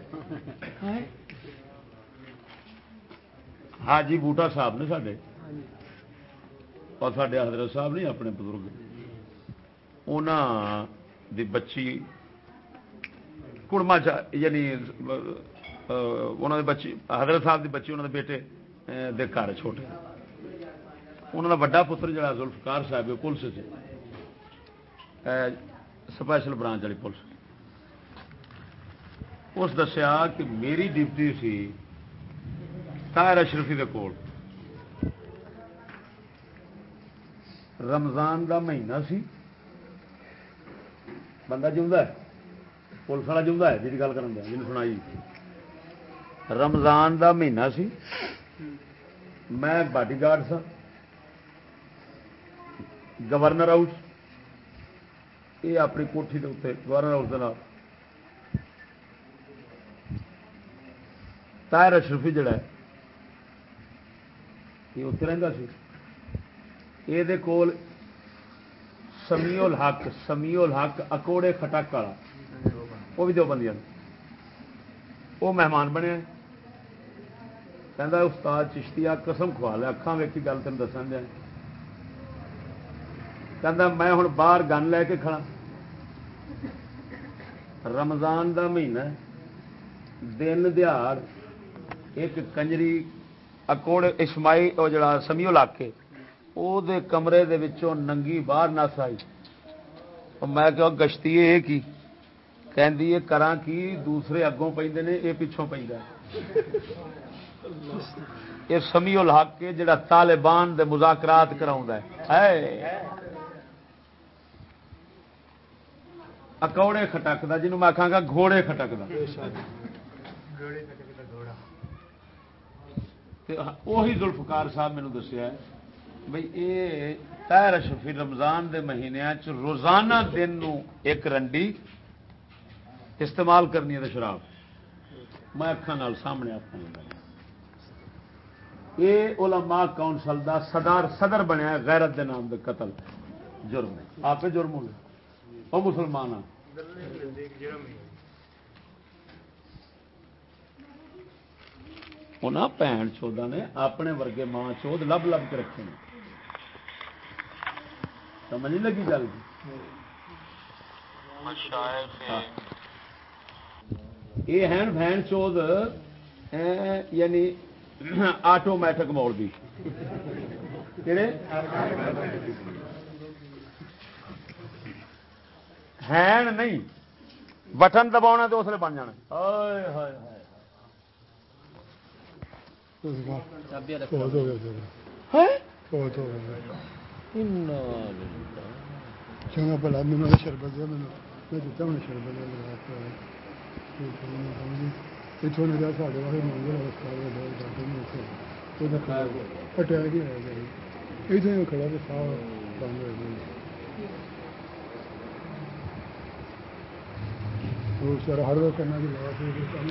[SPEAKER 1] حاجی بوٹا صاحب نے سڈے اور سڈے حضرت صاحب نہیں اپنے بزرگ۔ دی بچی کڑما یعنی انہوں نے بچی حضرت صاحب دی بچی انہوں نے بیٹے دے گھر چھوٹے۔ انہوں کا وڈا پتر جڑا زلفکار صاحب ہے پولیس سے سپیشل برانچ والی پولیس۔ اس دسیا کہ میری ڈیوٹی سی طاہر اشرفی دے کول۔ رمضان دا مہینہ سی۔ بندہ جمدا ہے۔ پولیس والا جمدا ہے جی گل کرن دیا جن سنائی۔ رمضان دا مہینہ سی۔ میں باڈی گارڈ سا گورنر ہاؤس۔ یہ اپنی کوٹھی کے اتنے گورنر ہاؤس کے نام۔ طاہر اشرفی جڑا ہے۔ یہ اتنے رہتا سی۔ یہ کول سمیو الحق سمیو الحق، اکوڑے خٹک والا۔ وہ بھی دو بندیاں وہ مہمان بنے کہہ استاد چشتیا قسم کھوا لیا اکھان ویکھی گل تین دسن دیا کہ میں ہوں باہر گن لے کے کھڑا رمضان دا مہینہ دن دیہڑ ایک کنجری اکوڑ اسمائی وہ جڑا سمیو لاکے او کمرے دے وچوں ننگی باہر نس آئی میں کہ گشتی یہ کی کہندی یہ کراں کی دوسرے اگوں پیندے نے یہ پچھوں پیندا یہ سمیو الحق کے جڑا طالبان دے مذاکرات کراوندا ہے ہے اکوڑے خٹکتا جنوب میں آخا گا گھوڑے خٹکتا وہی زلفکار صاحب مینو دسیا بھائی یہ تہ رشفی رمضان دے مہینے روزانہ دن نو ایک رنڈی استعمال کرنی ہے شراب میں اکھان سامنے آپ یہ علماء کاؤنسل دا صدر صدر بنیا غیرت دے نام دے قتل جرم آپ جرم ہو گیا وہ مسلمان انہاں بھن چودہ نے اپنے ورگے ماں چود لب لب کے رکھے ہیں سمجھ نہیں لگی گل یہ ہے بہن چود یعنی آٹومیٹک موڑ دی۔ ہیں نہیں بٹن دباؤنا تو اسلے بن جانا
[SPEAKER 3] چنگا بھلا میں شربت دیا میں دیتا ہوں شربت اتوں نے سارے واقعی منگل پٹیا گیا اتنے کھڑا تو سا بند ہو گیا وہ ہر روز کرنا بھی لگا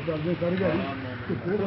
[SPEAKER 3] کرتے کر گیا